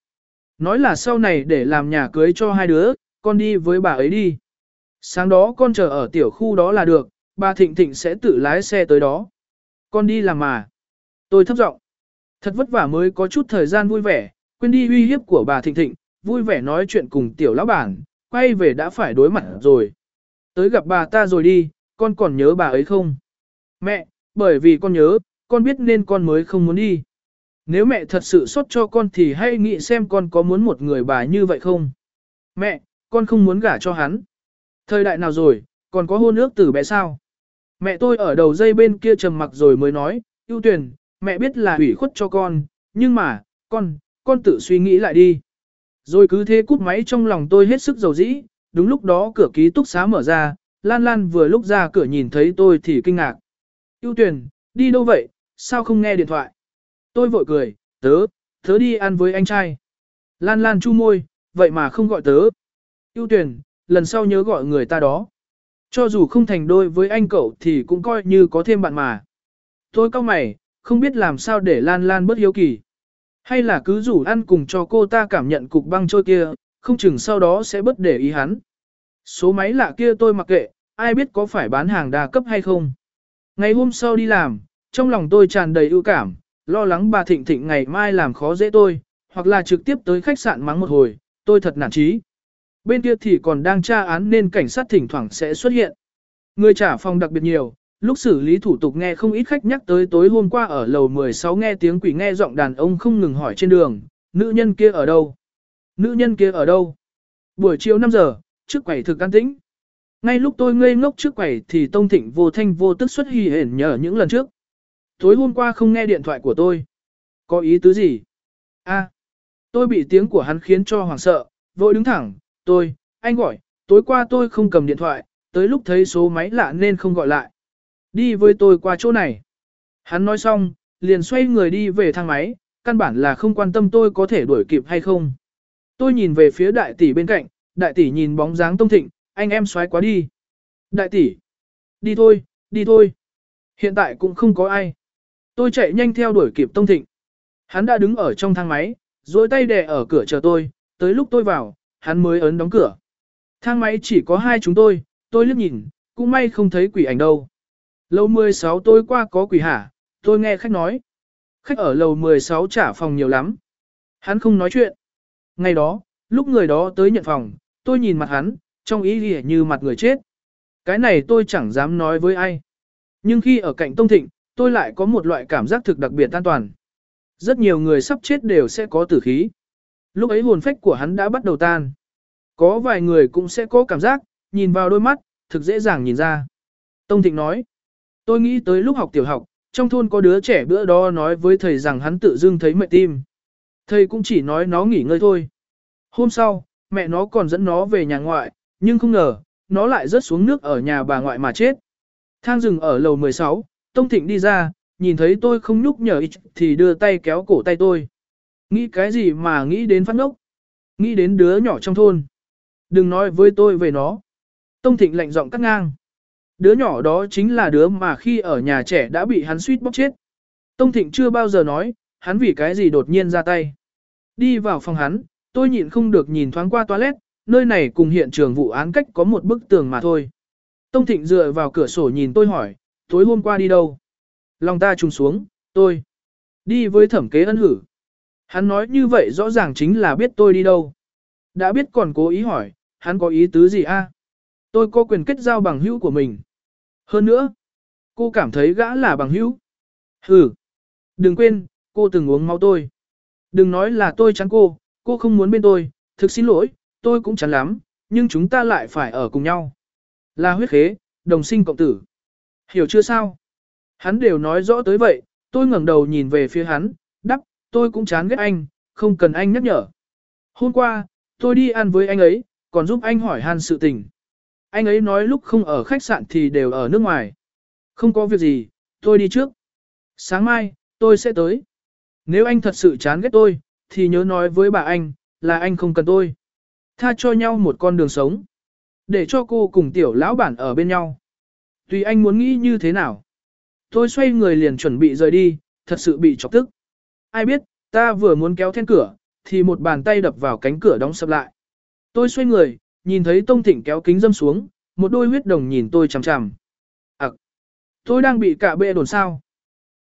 Nói là sau này để làm nhà cưới cho hai đứa, con đi với bà ấy đi. Sáng đó con chờ ở tiểu khu đó là được, bà Thịnh Thịnh sẽ tự lái xe tới đó. Con đi làm mà. Tôi thấp giọng. Thật vất vả mới có chút thời gian vui vẻ, quên đi uy hiếp của bà Thịnh Thịnh, vui vẻ nói chuyện cùng tiểu lão bản, quay về đã phải đối mặt rồi. Tới gặp bà ta rồi đi, con còn nhớ bà ấy không? Mẹ, bởi vì con nhớ, con biết nên con mới không muốn đi. Nếu mẹ thật sự xót cho con thì hãy nghĩ xem con có muốn một người bà như vậy không? Mẹ, con không muốn gả cho hắn. Thời đại nào rồi, còn có hôn ước từ bé sao? Mẹ tôi ở đầu dây bên kia trầm mặc rồi mới nói, ưu tuyển, mẹ biết là ủy khuất cho con, nhưng mà, con, con tự suy nghĩ lại đi. Rồi cứ thế cút máy trong lòng tôi hết sức dầu dĩ, đúng lúc đó cửa ký túc xá mở ra, Lan Lan vừa lúc ra cửa nhìn thấy tôi thì kinh ngạc. Yêu tuyển, đi đâu vậy, sao không nghe điện thoại? Tôi vội cười, tớ, tớ đi ăn với anh trai. Lan Lan chu môi, vậy mà không gọi tớ. Yêu tuyển, lần sau nhớ gọi người ta đó. Cho dù không thành đôi với anh cậu thì cũng coi như có thêm bạn mà. Tôi cao mày, không biết làm sao để Lan Lan bớt hiếu kỳ. Hay là cứ rủ ăn cùng cho cô ta cảm nhận cục băng trôi kia, không chừng sau đó sẽ bất để ý hắn. Số máy lạ kia tôi mặc kệ, ai biết có phải bán hàng đa cấp hay không. Ngày hôm sau đi làm, trong lòng tôi tràn đầy ưu cảm, lo lắng bà Thịnh Thịnh ngày mai làm khó dễ tôi, hoặc là trực tiếp tới khách sạn mắng một hồi, tôi thật nản trí. Bên kia thì còn đang tra án nên cảnh sát thỉnh thoảng sẽ xuất hiện. Người trả phòng đặc biệt nhiều, lúc xử lý thủ tục nghe không ít khách nhắc tới tối hôm qua ở lầu 16 nghe tiếng quỷ nghe giọng đàn ông không ngừng hỏi trên đường, nữ nhân kia ở đâu? Nữ nhân kia ở đâu? Buổi chiều 5 giờ, trước quầy thực an tĩnh. Ngay lúc tôi ngây ngốc trước quầy thì Tông Thịnh vô thanh vô tức xuất hì hển nhờ những lần trước. Tối hôm qua không nghe điện thoại của tôi. Có ý tứ gì? a tôi bị tiếng của hắn khiến cho hoảng sợ, vội đứng thẳng, tôi, anh gọi, tối qua tôi không cầm điện thoại, tới lúc thấy số máy lạ nên không gọi lại. Đi với tôi qua chỗ này. Hắn nói xong, liền xoay người đi về thang máy, căn bản là không quan tâm tôi có thể đuổi kịp hay không. Tôi nhìn về phía đại tỷ bên cạnh, đại tỷ nhìn bóng dáng tông thịnh, anh em xoáy quá đi. Đại tỷ, đi thôi, đi thôi. Hiện tại cũng không có ai. Tôi chạy nhanh theo đuổi kịp tông thịnh. Hắn đã đứng ở trong thang máy, dối tay đè ở cửa chờ tôi, tới lúc tôi vào, hắn mới ấn đóng cửa. Thang máy chỉ có hai chúng tôi, tôi liếc nhìn, cũng may không thấy quỷ ảnh đâu. Lầu 16 tôi qua có quỷ hả, tôi nghe khách nói. Khách ở lầu 16 trả phòng nhiều lắm. Hắn không nói chuyện. Ngày đó, lúc người đó tới nhận phòng, tôi nhìn mặt hắn, trong ý nghĩa như mặt người chết. Cái này tôi chẳng dám nói với ai. Nhưng khi ở cạnh Tông Thịnh, tôi lại có một loại cảm giác thực đặc biệt an toàn. Rất nhiều người sắp chết đều sẽ có tử khí. Lúc ấy hồn phách của hắn đã bắt đầu tan. Có vài người cũng sẽ có cảm giác, nhìn vào đôi mắt, thực dễ dàng nhìn ra. Tông Thịnh nói, tôi nghĩ tới lúc học tiểu học, trong thôn có đứa trẻ bữa đó nói với thầy rằng hắn tự dưng thấy mệt tim. Thầy cũng chỉ nói nó nghỉ ngơi thôi. Hôm sau, mẹ nó còn dẫn nó về nhà ngoại, nhưng không ngờ, nó lại rớt xuống nước ở nhà bà ngoại mà chết. Thang rừng ở lầu 16, Tông Thịnh đi ra, nhìn thấy tôi không nhúc nhở thì đưa tay kéo cổ tay tôi. Nghĩ cái gì mà nghĩ đến phát ngốc? Nghĩ đến đứa nhỏ trong thôn. Đừng nói với tôi về nó. Tông Thịnh lạnh giọng cắt ngang. Đứa nhỏ đó chính là đứa mà khi ở nhà trẻ đã bị hắn suýt bóc chết. Tông Thịnh chưa bao giờ nói, hắn vì cái gì đột nhiên ra tay. Đi vào phòng hắn, tôi nhịn không được nhìn thoáng qua toilet, nơi này cùng hiện trường vụ án cách có một bức tường mà thôi. Tông Thịnh dựa vào cửa sổ nhìn tôi hỏi, tối hôm qua đi đâu? Lòng ta trùng xuống, tôi đi với thẩm kế ân hử. Hắn nói như vậy rõ ràng chính là biết tôi đi đâu. Đã biết còn cố ý hỏi, hắn có ý tứ gì a? Tôi có quyền kết giao bằng hữu của mình. Hơn nữa, cô cảm thấy gã là bằng hữu. Hừ, đừng quên, cô từng uống máu tôi. Đừng nói là tôi chán cô, cô không muốn bên tôi, thực xin lỗi, tôi cũng chán lắm, nhưng chúng ta lại phải ở cùng nhau. Là huyết khế, đồng sinh cộng tử. Hiểu chưa sao? Hắn đều nói rõ tới vậy, tôi ngẩng đầu nhìn về phía hắn, đắp, tôi cũng chán ghét anh, không cần anh nhắc nhở. Hôm qua, tôi đi ăn với anh ấy, còn giúp anh hỏi han sự tình. Anh ấy nói lúc không ở khách sạn thì đều ở nước ngoài. Không có việc gì, tôi đi trước. Sáng mai, tôi sẽ tới. Nếu anh thật sự chán ghét tôi, thì nhớ nói với bà anh, là anh không cần tôi. Tha cho nhau một con đường sống. Để cho cô cùng tiểu lão bản ở bên nhau. Tùy anh muốn nghĩ như thế nào. Tôi xoay người liền chuẩn bị rời đi, thật sự bị chọc tức. Ai biết, ta vừa muốn kéo then cửa, thì một bàn tay đập vào cánh cửa đóng sập lại. Tôi xoay người, nhìn thấy Tông Thịnh kéo kính dâm xuống, một đôi huyết đồng nhìn tôi chằm chằm. Ấc! tôi đang bị cả bệ đồn sao,